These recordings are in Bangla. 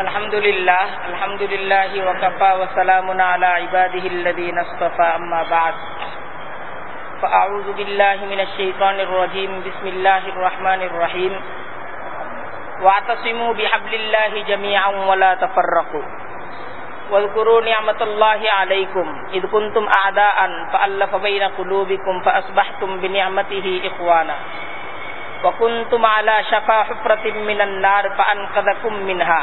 الحمد لله الحمد لله وكفى وسلام على عباده الذين اصطفى أما بعد فأعوذ بالله من الشيطان الرجيم بسم الله الرحمن الرحيم واعتصموا بحبل الله جميعا ولا تفرقوا واذكروا نعمة الله عليكم إذ كنتم أعداء فألف بين قلوبكم فأصبحتم بنعمته إخوانا وكنتم على شفا حفرة من النار فأنقذكم منها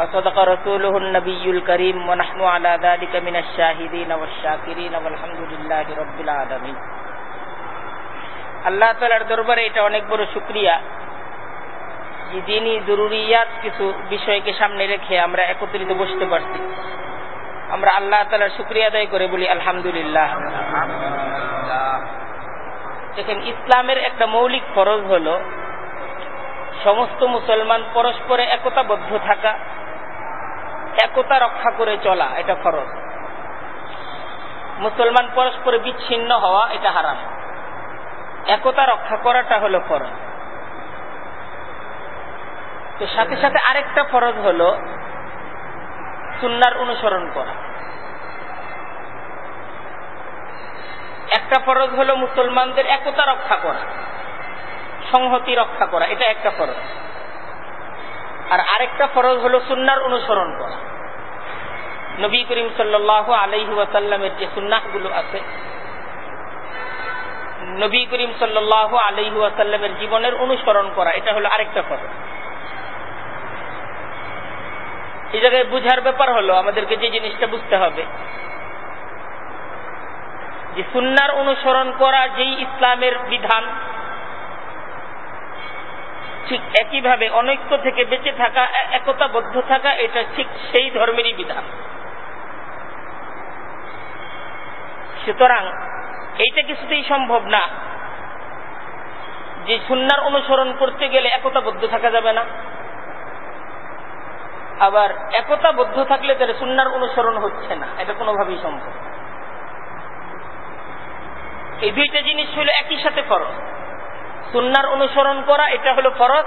وصدق رسوله النبي الكريم ونحن على ذلك من الشاهدين والشاكرين والحمد لله رب العالمين আল্লাহ তালার দরবারে এটা অনেক বড় শুক্রিয়া যে দিনই জরুরিয়াত কিছু বিষয়কে সামনে রেখে আমরা একত্রিত বসতে পারছি আমরা আল্লাহ তালার শুক্রিয়া আদায় করে বলি আলহামদুলিল্লাহ দেখেন ইসলামের একটা মৌলিক ফরজ হল সমস্ত মুসলমান পরস্পরে একতাবদ্ধ থাকা একতা রক্ষা করে চলা, এটা ফরজ। মুসলমান পরস্পরে বিচ্ছিন্ন হওয়া, এটা হারাম। একতা রক্ষা করাটা হলো ফরজ। তো সাথে সাথে আরেকটা ফরজ হলো সুন্নার অনুসরণ করা। একটা ফরজ হলো মুসলমানদের একতা রক্ষা করা, সংহতি রক্ষা করা, এটা একটা ফরজ। আর আরেকটা ফরজ হলো সুন্নার অনুসরণ করা। নবী করিম সাল্লাহ আলহি যে সুন্নাহগুলো আছে, নবী করিম সাল্লাহ আলহি জীবনের অনুসরণ করা, এটা হলো আরেকটা ফরজ। এই জায়গায় বুঝার ব্যাপার হলো, আমাদেরকে যে জিনিসটা বুঝতে হবে, যে সুন্নার অনুসরণ করা যেই ইসলামের বিধান ঠিক একইভাবে অনৈক্য থেকে বেঁচে থাকা একতাবদ্ধ থাকা, এটা ঠিক সেই ধর্মেরই বিধান। সুতরাং এইটা কিছুতেই সম্ভব না যে সুন্নার অনুসরণ করতে গেলে একতাবদ্ধ থাকা যাবে না। আবার একতাবদ্ধ থাকলে তাহলে সুন্নার অনুসরণ হচ্ছে না, এটা কোনোভাবেই সম্ভব এই দুইটা জিনিস হলো একই সাথে ফরজ। সুন্নার অনুসরণ করা, এটা হলো ফরজ।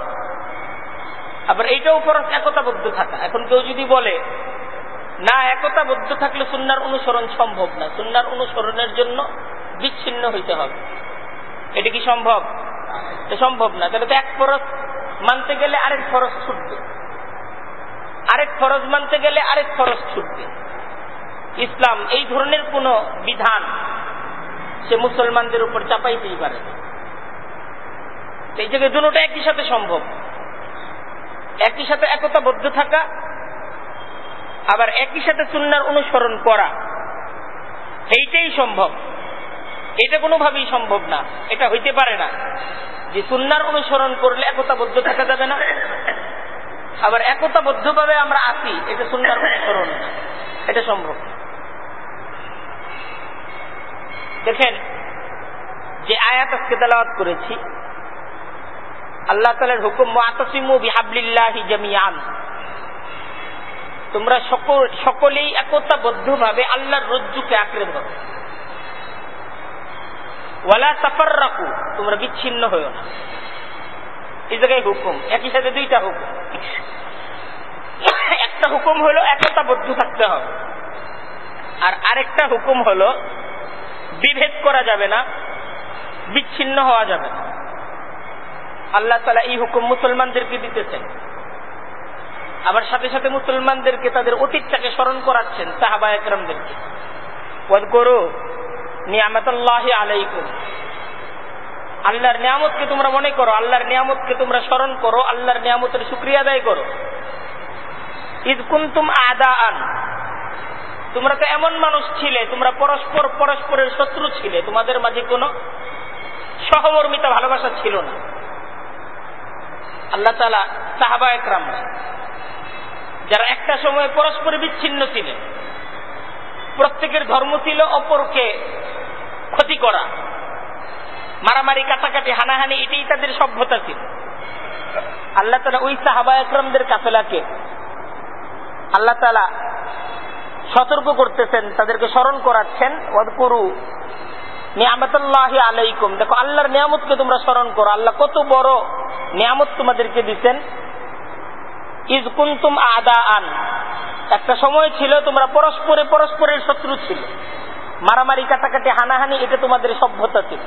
আবার এইটাও ফরজ একতাবদ্ধ থাকা। এখন কেউ যদি বলে, না, একতাবদ্ধ থাকলে সুন্নার অনুসরণ সম্ভব না। সুন্নার অনুসরণের জন্য বিচ্ছিন্ন হইতে হবে। এটা কি সম্ভব? সম্ভব না। তাহলে তো এক ফরজ মানতে গেলে আরেক ফরজ ছুটবে। আরেক ফরজ মানতে গেলে আরেক ফরজ ছুটবে। ইসলাম এই ধরনের কোন বিধান সে মুসলমানদের উপর চাপাইতেই পারে না। এই জায়গায় দুটোটা একই সাথে সম্ভব। একই সাথে একতাবদ্ধ থাকা, আবার একই সাথে সুন্নার অনুসরণ করা, এইটাই সম্ভব। এটা কোনোভাবেই সম্ভব না, এটা হইতে পারে না। যে সুন্নার অনুসরণ করলে একতাবদ্ধ থাকা যাবে না, আবার একতাবদ্ধ ভাবে আমরা আসি এটা সুন্নার অনুসরণ এটা সম্ভব। দেখেন, যে আয়াত আজকে তেলাওয়াত করেছি আল্লাহ তালের হুকুম জামিয়ান তোমরা সকল, সকলেই একতাবদ্ধ ভাবে আল্লাহর রজ্জুকে আঁকড়ে ধরো। ওয়ালা সাফার রাখু তোমরা বিচ্ছিন্ন হইও না। এই জায়গায় হুকুম, একই সাথে দুইটা হুকুম। একটা হুকুম হলো একতাবদ্ধ থাকতে হবে। আর আরেকটা হুকুম হলো, বিভেদ করা যাবে না, বিচ্ছিন্ন হওয়া যাবে না। আল্লাহ তালা এই হুকুম মুসলমানদেরকে দিতেছেন। আবার সাথে সাথে মুসলমানদেরকে তাদের অতীতটাকে স্মরণ করাচ্ছেন সাহাবা একরমদেরকে। করো নিয়ামতাল্লাহ আলাইকুম। আল্লাহর নিয়ামতকে তোমরা মনে করো, আল্লাহর নিয়ামতকে তোমরা স্মরণ করো, আল্লাহর নিয়ামতের শুক্রিয়া আদায় করো। ঈদ কুন্তুম আদা আন তোমরা তো এমন মানুষ ছিলে, তোমরা পরস্পর পরস্পরের শত্রু ছিলে, তোমাদের মাঝে কোনো সহমর্মিতা ভালোবাসা ছিল না। আল্লাহ তালা সাহাবা একরাম, যারা একটা সময় পরস্পর বিচ্ছিন্ন ছিলেন প্রত্যেকের ধর্ম ছিল অপরকে ক্ষতি করা, মারামারি, কাটাকাটি, হানাহানি, এটাই তাদের সভ্যতা ছিল। আল্লাহ তালা ওই সাহাবা একরমদের কাফেলাকে আল্লাহ তালা সতর্ক করতেছেন, তাদেরকে স্মরণ করাচ্ছেন, ওয়াদকুরু আলাইকুম। দেখো, আল্লাহর নিয়ামতকে তোমরা স্মরণ করো। আল্লাহ কত বড় নিয়ামত তোমাদেরকে দিচ্ছেন আদা আন একটা সময় ছিল, তোমরা পরস্পরে পরস্পরের শত্রু ছিল। মারামারি, কাটাকাটি, হানাহানি, এটা তোমাদের সভ্যতা ছিল।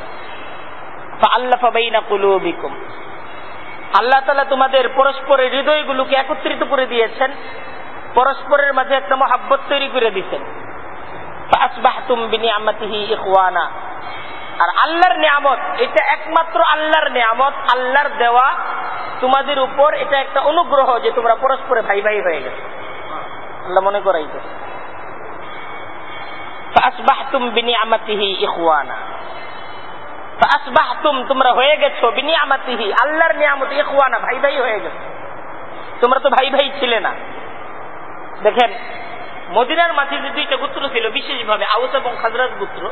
আল্লাহ কুলুবিকুম। আল্লাহ তালা তোমাদের পরস্পরের হৃদয়গুলোকে একত্রিত করে দিয়েছেন। পরস্পরের মাঝে একটা মহাব্বত তৈরি করে দিচ্ছেন আর আল্লাহর নিয়ামত, এটা একমাত্র আল্লাহর নিয়ামত, আল্লাহর দেওয়া তোমাদের উপর এটা একটা অনুগ্রহ যে তোমরা পরস্পরে ভাই ভাই হয়ে গেছে। আল্লাহ মনে ফাসবাহতুম তোমরা হয়ে গেছো বিনিয়ামাতিহি, আল্লাহর নিয়ামত, ইখওয়ানা, ভাই ভাই হয়ে গেছো। তোমরা তো ভাই ভাই ছিলে না। দেখেন মদিনার মাঝে যে দুইটা গোত্র ছিল, বিশেষভাবে আউস এবং খাজরাজ গোত্র,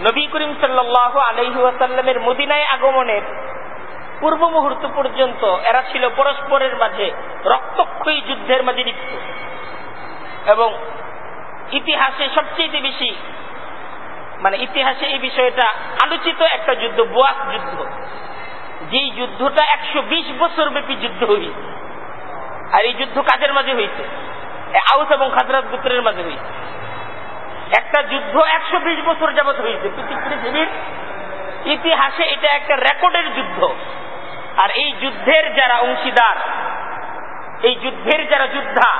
নবী করিম সাল্লাহ আলহি ওয়াসাল্লামের মদিনায় আগমনের পূর্ব মুহূর্ত পর্যন্ত এরা ছিল পরস্পরের মাঝে রক্তক্ষয়ী যুদ্ধের মাঝে লিপ্ত। এবং ইতিহাসে সবচেয়ে বেশি মানে ইতিহাসে এই বিষয়টা আলোচিত একটা যুদ্ধ বোয়াস যুদ্ধ। যেই যুদ্ধটা একশো বিশ বছর ব্যাপী যুদ্ধ হয়েছে আর এই যুদ্ধ কাজের মাঝে হয়েছে আউস এবং খাজরাত গুত্রের মাঝে হয়েছে। একটা যুদ্ধ একশো বিশ বছর যাবৎ হয়েছে। পৃথিবীর ইতিহাসে এটা একটা রেকর্ডের যুদ্ধ। আর এই যুদ্ধের যারা অংশীদার, এই যুদ্ধের যারা যোদ্ধা,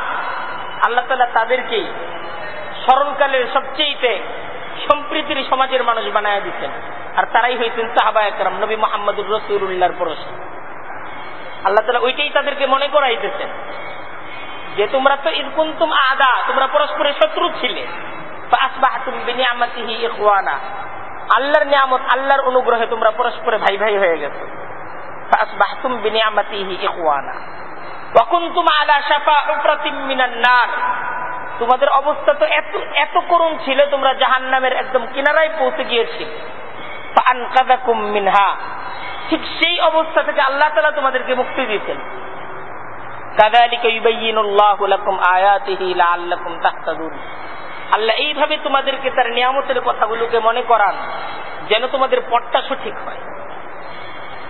আল্লাহ তালা তাদেরকে স্মরণকালের সবচেয়ে সম্প্রীতির সমাজের মানুষ বানায় দিচ্ছেন। আর তারাই হয়েছেন সাহাবা একরাম, নবী মোহাম্মদুর রসুল্লাহর পরশ। আল্লাহ তালা ওইটাই তাদেরকে মনে করাইতেছেন। যে তোমরা তো ইরকুন্তুম আদা, তোমরা পরস্পরের শত্রু ছিলে। আল্লাহর নিয়ামত, আল্লাহর অনুগ্রহে তোমরা পরস্পরে ভাই ভাই হয়ে গেছো। তোমাদের অবস্থা তো এত এত করুণ ছিল, তোমরা জাহান নামের একদম কিনারায় পৌঁছে গিয়েছিল। ঠিক সেই অবস্থা থেকে আল্লাহ তালা তোমাদেরকে মুক্তি দিয়েছেন। আল্লাহ এইভাবে তোমাদেরকে তার নিয়ামতের কথাগুলোকে মনে করান, যেন তোমাদের সঠিক হয়।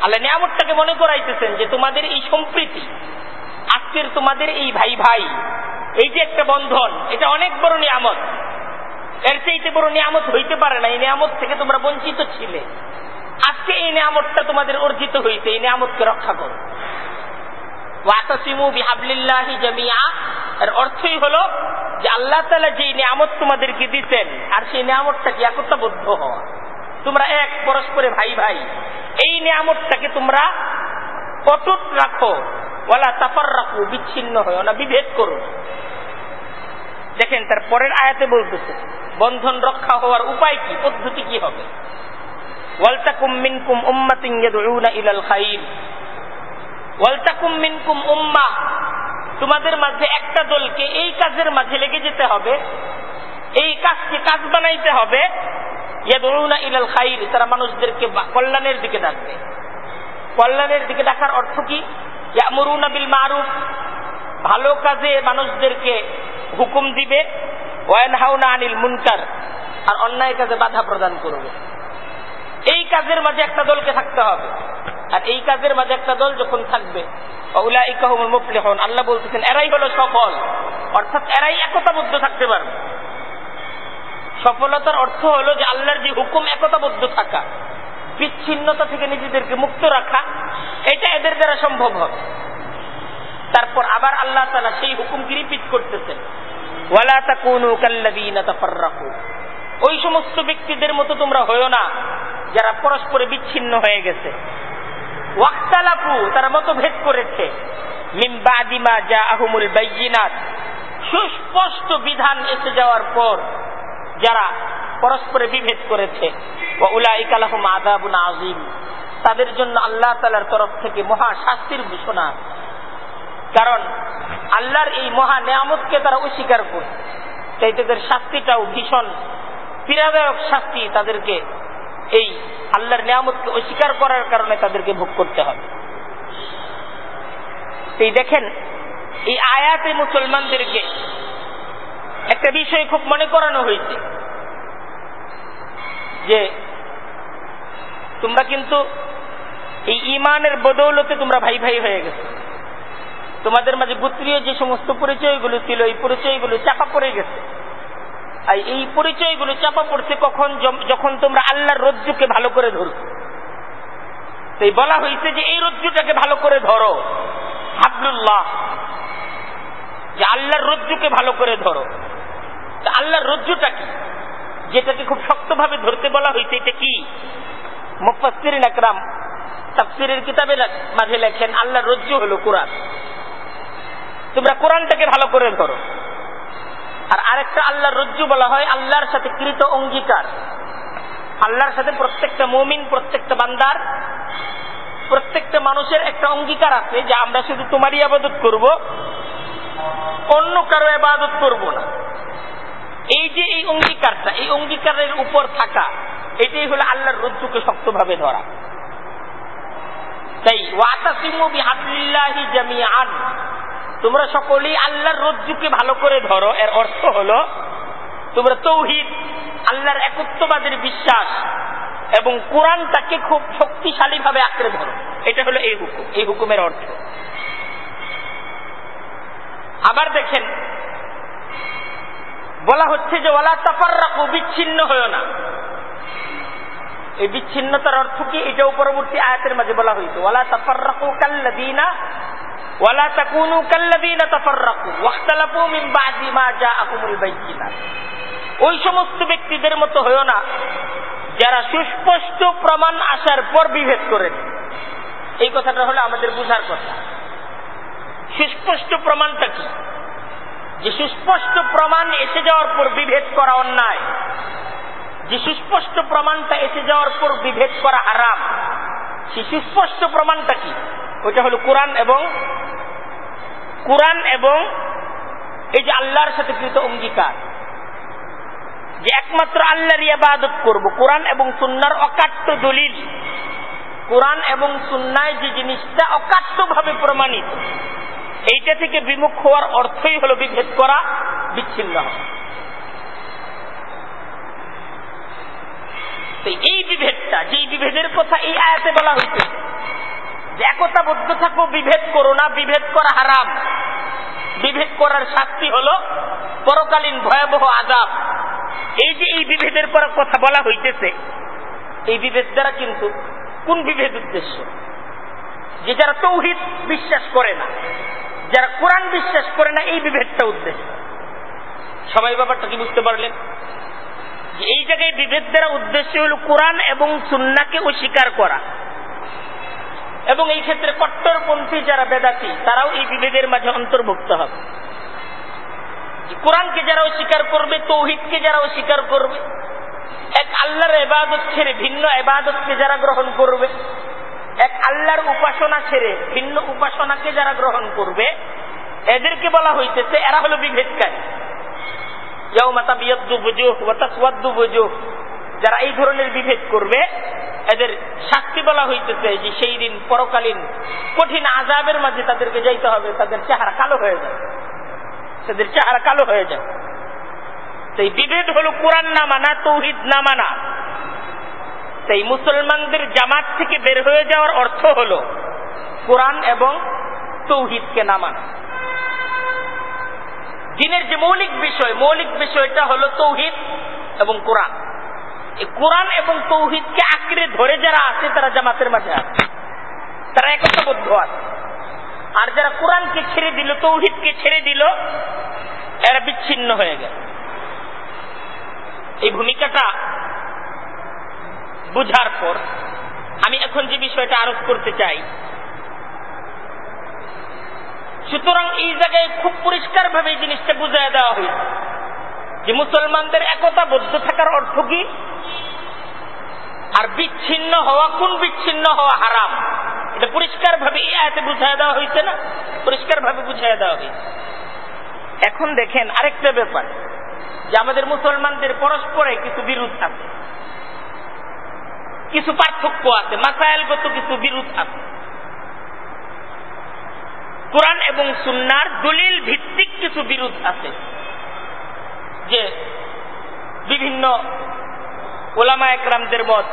আল্লাহ নিয়ামতটাকে মনে করাইতেছেন যে তোমাদের এই সম্প্রীতি, আজকের তোমাদের এই ভাই ভাই এই যে একটা বন্ধন, এটা অনেক বড় নিয়ামত। এর বড় নিয়ামত হইতে পারে না, এই নিয়ামত থেকে তোমরা বঞ্চিত ছিলে। আজকে এই নিয়ামতটা তোমাদের অর্জিত হয়েছে এই নিয়ামতকে রক্ষা করো। অর্থই হলো যে আল্লাহ তালা যে নিয়ামত তোমাদেরকে আর সেই নিয়ামতটাকে একতাবদ্ধ হওয়া। তোমরা এক, পরস্পরে ভাই ভাই। এই নিয়ামতটাকে তোমরা অটুট রাখো ওলা তাফার রাখো বিচ্ছিন্ন হয় ওনা বিভেদ করো দেখেন, তার পরের আয়াতে বলতেছে, বন্ধন রক্ষা হওয়ার উপায় কি, পদ্ধতি কি হবে? ওয়ালতাকুম মিনকুম উম্মাতিন ইয়াদউনা ইলাল খাইর। ওয়ালতাকুম মিনকুম উম্মাহ তোমাদের মাঝে একটা দলকে এই কাজের মাঝে লেগে যেতে হবে। এই কাজকে কাজ বানাইতে হবে। ইলাল খাইর, তারা মানুষদেরকে কল্যাণের দিকে ডাকবে। কল্যাণের দিকে ডাকার অর্থ কি? ইয়ামুরুনা বিল মারুফ, ভালো কাজে মানুষদেরকে হুকুম দিবে। ওয়ানহাউনা আনিল মুনকার, আর অন্যায় কাজে বাধা প্রদান করবে। এই কাজের মাঝে একটা দলকে থাকতে হবে। আর এই কাজের মাঝে একটা দল যখন থাকবে আল্লাহ বলতেছেন, এরাই হলো সফল। অর্থাৎ এরাই একতাবদ্ধ থাকতে পারবে। সফলতার অর্থ হলো যে আল্লাহর যে হুকুম একতাবদ্ধ থাকা, বিচ্ছিন্নতা থেকে নিজেদেরকে মুক্ত রাখা, এটা এদের দ্বারা সম্ভব হবে। তারপর আবার আল্লাহ তালা সেই হুকুমকে রিপিট করতেছেন। ওই সমস্ত ব্যক্তিদের মতো তোমরা হয়েও না, যারা পরস্পরে বিচ্ছিন্ন হয়ে গেছে। ওয়াক্তালাফু, তারা মতভেদ করেছে। মিমবাদিমা যা আহমুল বাইজিনাত সুস্পষ্ট বিধান এসে যাওয়ার পর যারা পরস্পরে বিভেদ করেছে আযীম। তাদের জন্য আল্লাহ তালার তরফ থেকে মহা শাস্তির ঘোষণা। কারণ আল্লাহর এই মহা নিয়ামতকে তারা অস্বীকার করে তাই তাদের শাস্তিটাও ভীষণ পীড়াদায়ক শাস্তি তাদেরকে এই আল্লাহর নিয়ামতকে অস্বীকার করার কারণে তাদেরকে ভোগ করতে হবে। এই দেখেন, এই আয়াতে মুসলমানদেরকে একটা বিষয় খুব মনে করানো হয়েছে যে তোমরা কিন্তু এই ইমানের বদৌলতে তোমরা ভাই ভাই হয়ে গেছো। তোমাদের মাঝে গোত্রীয় যে সমস্ত পরিচয়গুলো ছিল, এই পরিচয়গুলো চাপা পড়ে গেছে। এই পরিচয়গুলো চাপা পড়ছে কখন যখন তোমরা আল্লাহর রজ্জুকে ভালো করে ধরো। তাই বলা হয়েছে যে এই রজ্জুটাকে ভালো করে ধরো। হাবলুল্লাহ। যে আল্লাহর রজ্জুকে ভালো করে ধরো। আল্লাহর রজ্জুটা কি? যেটাকে খুব শক্তভাবে ধরতে বলা হয়েছে, এটা কি? মুফাসির আকরাম তাফসিরের কিতাবে মাঝে লেখেন, আল্লাহর রজ্জু হলো কোরআন। তোমরা কোরআনটাকে ভালো করে ধরো। আর আরেকটা আল্লাহর রজ্জু বলা হয় আল্লাহর সাথে কৃত অঙ্গীকার। আল্লাহর সাথে প্রত্যেকটা মমিন, প্রত্যেকটা বান্দার, প্রত্যেকটা মানুষের একটা অঙ্গীকার আছে যে আমরা শুধু তোমারই আবাদত করব, অন্য কারও আবাদত করব না। এই যে এই অঙ্গীকারটা, এই অঙ্গীকারের উপর থাকা, এটাই হলো আল্লাহর রজ্জুকে শক্তভাবে ধরা। তাই ওয়াতাসিমু বিহাবলিল্লাহি জামিআন। তোমরা সকলেই আল্লাহর রজ্জুকে ভালো করে ধরো। এর অর্থ হলো, তোমরা তৌহিদ, আল্লাহর একত্ববাদের বিশ্বাস এবং কোরআনটাকে খুব শক্তিশালী ভাবে আঁকড়ে ধরো। এটা হলো এই হুকুম। এই হুকুমের অর্থ। আবার দেখেন, বলা হচ্ছে যে ওলা তাফাররাকু, বিচ্ছিন্ন হয়েও না। এই বিচ্ছিন্নতার অর্থ কি? এটাও পরবর্তী আয়াতের মাঝে বলা হয়েছে ওলা তাফাররাকু কাল্লাদিনা ওয়ালা ওই সমস্ত ব্যক্তিদের মতো না, যারা সুস্পষ্ট প্রমাণ আসার পর বিভেদ করেন এই কথাটা হলো আমাদের বুঝার কথা। সুস্পষ্ট প্রমাণটা কি? যে সুস্পষ্ট প্রমাণ এসে যাওয়ার পর বিভেদ করা অন্যায়। যে সুস্পষ্ট প্রমাণটা এসে যাওয়ার পর বিভেদ করা আরাম সুস্পষ্ট প্রমাণটা কি? ওইটা হলো কোরআন এবং কোরআন এবং এই যে আল্লাহর সাথে কৃত অঙ্গীকার। যে একমাত্র আল্লাহর ইবাদত করব। কোরআন এবং সুন্নার অকাট্য দলিল। কোরআন এবং সুন্নায় যে জিনিসটা অকাট্য ভাবে প্রমাণিত, এইটা থেকে বিমুখ হওয়ার অর্থই হলো বিভেদ করা, বিচ্ছিন্ন এই বিভেদটা যে বিভেদের কথা এই আয়াতে বলা হয়েছে যে একতাবদ্ধ থাকো, বিভেদ করো না, বিভেদ করা হারাম। বিভেদ করার শাস্তি হলো পরকালীন ভয়াবহ আজাব এই যে এই বিভেদের পর কথা বলা হইতেছে, এই বিভেদ দ্বারা কিন্তু কোন বিভেদ উদ্দেশ্য? যে যারা তৌহিদ বিশ্বাস করে না, যারা কোরআন বিশ্বাস করে না, এই বিভেদটা উদ্দেশ্য। সবাই ব্যাপারটা কি বুঝতে পারলেন? এই জায়গায় বিভেদ দ্বারা উদ্দেশ্য হল কোরআন এবং সুন্নাকে অস্বীকার করা। এবং এই ক্ষেত্রে কট্টরপন্থী যারা বেদাতি, তারাও এই বিভেদের মাঝে অন্তর্ভুক্ত হবে। কোরআনকে যারা অস্বীকার করবে, তৌহিদকে যারা অস্বীকার করবে, এক আল্লাহর এবাদত ছেড়ে ভিন্ন এবাদতকে যারা গ্রহণ করবে, এক আল্লাহর উপাসনা ছেড়ে ভিন্ন উপাসনাকে যারা গ্রহণ করবে, এদেরকে বলা হইতেছে এরা হলো বিভেদকারী। যারা এই ধরনের বিভেদ করবে, এদের শাস্তি বলা হইতেছে যে সেই দিন পরকালীন কঠিন আজাবের মাঝে তাদেরকে যাইতে হবে, তাদের চেহারা কালো হয়ে যায়। তাদের চেহারা কালো হয়ে যায়। সেই বিভেদ হলো কোরআন না মানা, তৌহিদ না মানা। সেই মুসলমানদের জামাত থেকে বের হয়ে যাওয়ার অর্থ হল কোরআন এবং তৌহিদকে না মানা। দিনের যে মৌলিক বিষয়, মৌলিক বিষয়টা হলো তৌহিদ এবং কোরআন। কোরআন এবং তৌহিদকে আঁকড়ে ধরে যারা আছে, তারা জামাতের মাঝে আছে। তারা একতাবদ্ধ আছে। আর যারা কোরআনকে ছেড়ে দিল, তৌহিদকে ছেড়ে দিল, এরা বিচ্ছিন্ন হয়ে গেল। এই ভূমিকাটা বুঝার পর আমি এখন যে বিষয়টা আরোপ করতে চাই, সুতরাং এই জায়গায় খুব পরিষ্কার ভাবে এই জিনিসটা বুঝাই দেওয়া হয়েছে যে মুসলমানদের একতাবদ্ধ থাকার অর্থ কি? আর বিচ্ছিন্ন হওয়া, কোন বিচ্ছিন্ন হওয়া হারাম? এটা পরিষ্কার ভাবে এই আয়াতে বুঝাই দেওয়া হয়েছে না? পরিষ্কার ভাবে বুঝাই দেওয়া হয়েছে। এখন দেখেন আরেকটা ব্যাপার, যে আমাদের মুসলমানদের পরস্পরে কিছু বিরোধ আছে। কিছু পার্থক্য আছে মাসাইলগত কিছু বিরোধ আছে। কোরআন এবং সুন্নার দলিল ভিত্তিক কিছু বিরোধ আছে, যে বিভিন্ন ওলামা একরামদের মত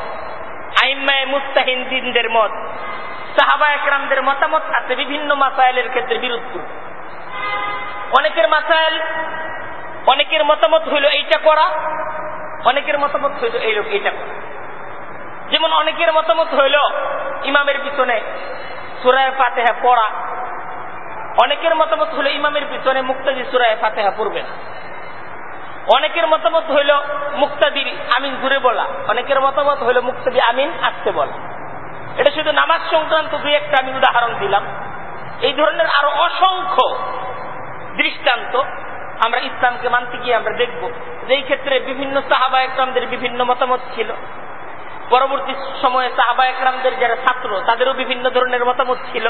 আইম্মায় মুস্তাহিনদের মত, সাহাবা একরামদের মতামত আছে বিভিন্ন মাসাইলের ক্ষেত্রে করবে অনেকের মাসাইল, অনেকের মতামত হইল এইটা করা, অনেকের মতামত হইল এই লোক এইটা করা। যেমন অনেকের মতামত হইল ইমামের পিছনে সুরায় ফাতেহা পড়া, অনেকের মতামত হইল ইমামের পিছনে মুক্তাজি সুরায় ফাতেহা পড়বে না। অনেকের মতামত হইল মুক্তাদির আমিন ঘুরে বলা। অনেকের মতামত হইল মুক্তাদি আমিন আসতে বলা। এটা শুধু নামাজ সংক্রান্ত দুই একটা আমি উদাহরণ দিলাম। এই ধরনের আরও অসংখ্য দৃষ্টান্ত আমরা ইসলামকে মানতে গিয়ে আমরা দেখব যেই ক্ষেত্রে বিভিন্ন সাহাবা একরামদের বিভিন্ন মতামত ছিল। পরবর্তী সময়ে সাহাবা একরামদের যারা ছাত্র, তাদেরও বিভিন্ন ধরনের মতামত ছিল।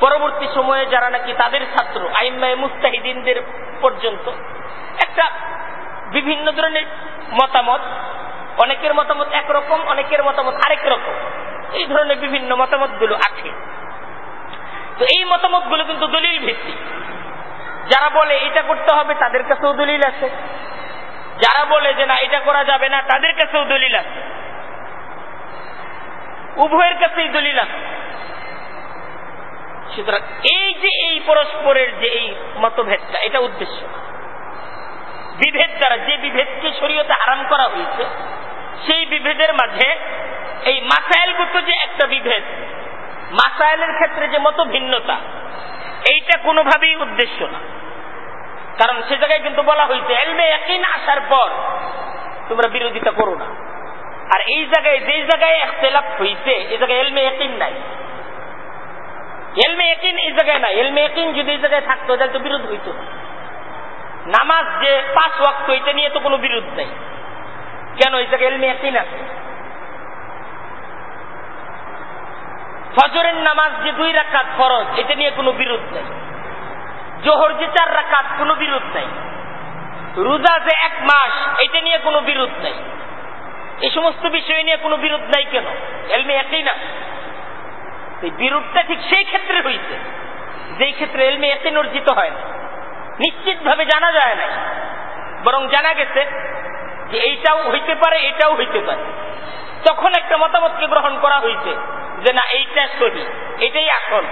পরবর্তী সময়ে যারা নাকি তাদের ছাত্র, আইম্মায় মুস্তাহিদিনদের পর্যন্ত, একটা বিভিন্ন ধরনের মতামত, অনেকের মতামত একরকম, অনেকের মতামত আরেক রকম, এই ধরনের বিভিন্ন মতামতগুলো আছে। তো এই মতামতগুলো কিন্তু দলিল ভিত্তিক। যারা বলে এটা করতে হবে, তাদের কাছেও দলিল আছে। যারা বলে যে না, এটা করা যাবে না, তাদের কাছেও দলিল আছে। উভয়ের কাছেই দলিল আছে। সুতরাং এই যে এই পরস্পরের যে এই মতভেদটা, এটা উদ্দেশ্য। বিভেদ দ্বারা যে বিভেদকে শরীয়তে আরাম করা হয়েছে, সেই বিভেদের মাঝে এই মাসাইলগত যে একটা বিভেদ মাসাইলের ক্ষেত্রে যে মত ভিন্নতা এইটা কোনোভাবেই উদ্দেশ্য না। কারণ সে জায়গায় কিন্তু বলা হয়েছে, এলমে একদিন আসার পর তোমরা বিরোধিতা করো না। আর এই জায়গায়, যে জায়গায় একতেলাপ হয়েছে এই জায়গায় এলমে একদিন নাই। এলমে একদিন এই জায়গায় নাই। এলমে একদিন যদি এই জায়গায় থাকতো, তাহলে তো বিরোধ হইত। না নামাজ যে পাঁচ ওয়াক্ত, এটা নিয়ে তো কোনো বিরোধ নেই। কেন? এই জায়গায় এলমে একদিন আছে। ফজরের নামাজ যে দুই রাকাত ফরজ, এটা নিয়ে কোনো বিরোধ নেই। জোহর যে চার রাকাত, কোনো বিরোধ নেই। রোজা যে এক মাস, এটা নিয়ে কোনো বিরোধ নেই। এই সমস্ত বিষয় নিয়ে কোনো বিরোধ নাই কেন? এলমে একই না এই বিরোধটা ঠিক সেই ক্ষেত্রে হয়েছে যেই ক্ষেত্রে এলমে এতেন অর্জিত হয় না। নিশ্চিত ভাবে জানা যায় না বরং জানা গেছে যে এইটাও হইতে পারে, এটাও হইতে পারে। তখন একটা মতামতকে গ্রহণ করা হয়েছে যে না, এইটা সহি, এটাই আসল।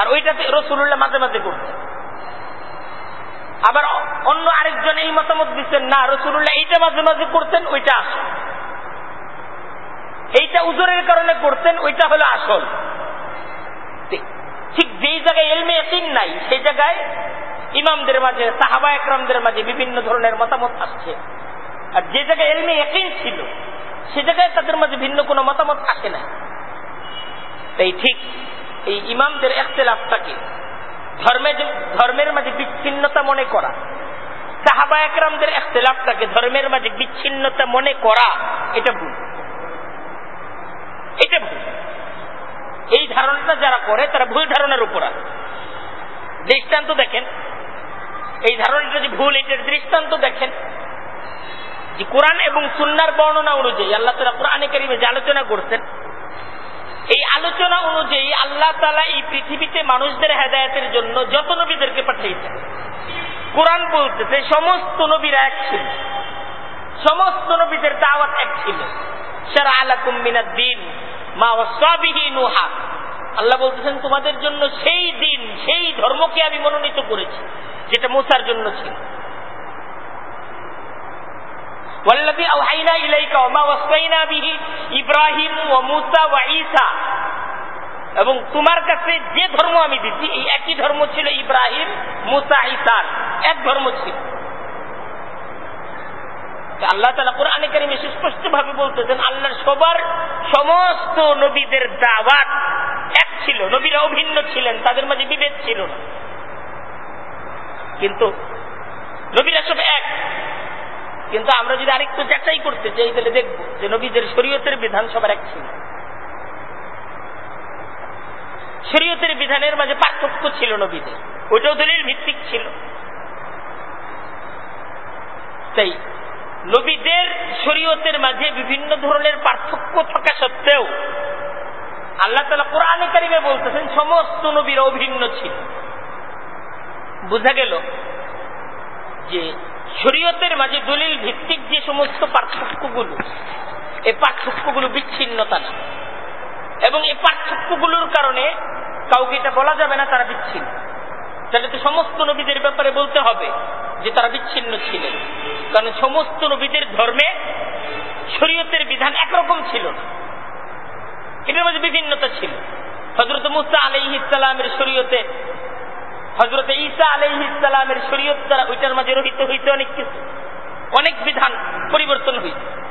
আর ওইটাতে রসুল্লাহ মাঝে মাঝে করতেন। আবার অন্য আরেকজন এই মতামত দিচ্ছেন, না রসুল্লাহ এইটা মাঝে মাঝে করতেন, ওইটা আসল। এইটা উজরের কারণে করতেন, ওইটা হলো আসল। যেই জায়গায় এলমে এতিন নাই সেই জায়গায় ইমামদের মাঝে, সাহাবা একরামদের মাঝে বিভিন্ন ধরনের মতামত আসছে। আর যে জায়গায় এলমে একিন ছিল, সে জায়গায় তাদের মাঝে ভিন্ন কোনো মতামত আসে না তাই ঠিক এই ইমামদের একতেলাফটাকে ধর্মের ধর্মের মাঝে বিচ্ছিন্নতা মনে করা, সাহাবা একরামদের একতেলাফটাকে ধর্মের মাঝে বিচ্ছিন্নতা মনে করা, এটা ভুল। এটা ভুল। এই ধারণাটা যারা করে, তারা ভুল ধারণার উপর আছে। দৃষ্টান্ত দেখেন। এই ধারণাটা যে ভুল, এটার দৃষ্টান্ত দেখেন। যে কোরআন এবং সুন্নার বর্ণনা অনুযায়ী, আল্লাহ তালা কোরআনে কারিমে যে আলোচনা করছেন, এই আলোচনা অনুযায়ী আল্লাহ তালা এই পৃথিবীতে মানুষদের হেদায়তের জন্য যত নবীদেরকে পাঠিয়েছেন, কোরআন বলতেছে সমস্ত নবীরা এক ছিল। সমস্ত নবীদের দাওয়াত এক ছিল। সারা আলাকুম দিন। মা ওয়াসাবিহি নুহা আল্লাহ বলতেছেন তোমাদের জন্য সেই দিন সেই ধর্মকে আমি মনোনীত করেছি যেটা মুসার জন্য ছিল والذي أوحينا إليك وما وصينا به إبراهيم وموسى وعيسى এবং তোমার কাছে যে ধর্ম আমি দিচ্ছি এই একই ধর্ম ছিল ইব্রাহিম মুসা ইসার এক ধর্ম ছিল আল্লাহ তালা কোরআনে কারিমে সুস্পষ্ট ভাবে বলতেছেন, আল্লাহর সবার সমস্ত নবীদের দাওয়াত এক ছিল, নবীরা অভিন্ন ছিলেন, তাদের মাঝে বিভেদ ছিল না। কিন্তু নবীরা সব এক। কিন্তু আমরা যদি আরেকটু যাচাই করতে চাই, তাহলে দেখব যে নবীদের শরীয়তের বিধান সবার এক ছিল। শরীয়তের বিধানের মাঝে পার্থক্য ছিল নবীদের, ওইটাও দলিল ভিত্তিক ছিল। তাই নবীদের শরীয়তের মাঝে বিভিন্ন ধরনের পার্থক্য থাকা সত্ত্বেও আল্লাহ তালা কোরআনে কারিমে বলতেছেন, সমস্ত নবীর অভিন্ন ছিল। বোঝা গেল যে শরীয়তের মাঝে দলিল ভিত্তিক যে সমস্ত পার্থক্যগুলো এই পার্থক্যগুলো বিচ্ছিন্নতা না। এবং এই পার্থক্যগুলোর কারণে কাউকে এটা বলা যাবে না তারা বিচ্ছিন্ন। তাহলে সমস্ত নবীদের ব্যাপারে বলতে হবে যে তারা বিচ্ছিন্ন ছিলেন। কারণ সমস্ত নবীদের ধর্মে শরীয়তের বিধান একরকম ছিল না। এটার মধ্যে বিভিন্নতা ছিল। হজরত মুসা আলহ ইসলামের শরীয়তে হজরত ঈসা আলহ ইসলামের শরীয়ত দ্বারা ওইটার মাঝে রহিত হইতে অনেক কিছু, অনেক বিধান পরিবর্তন হয়েছে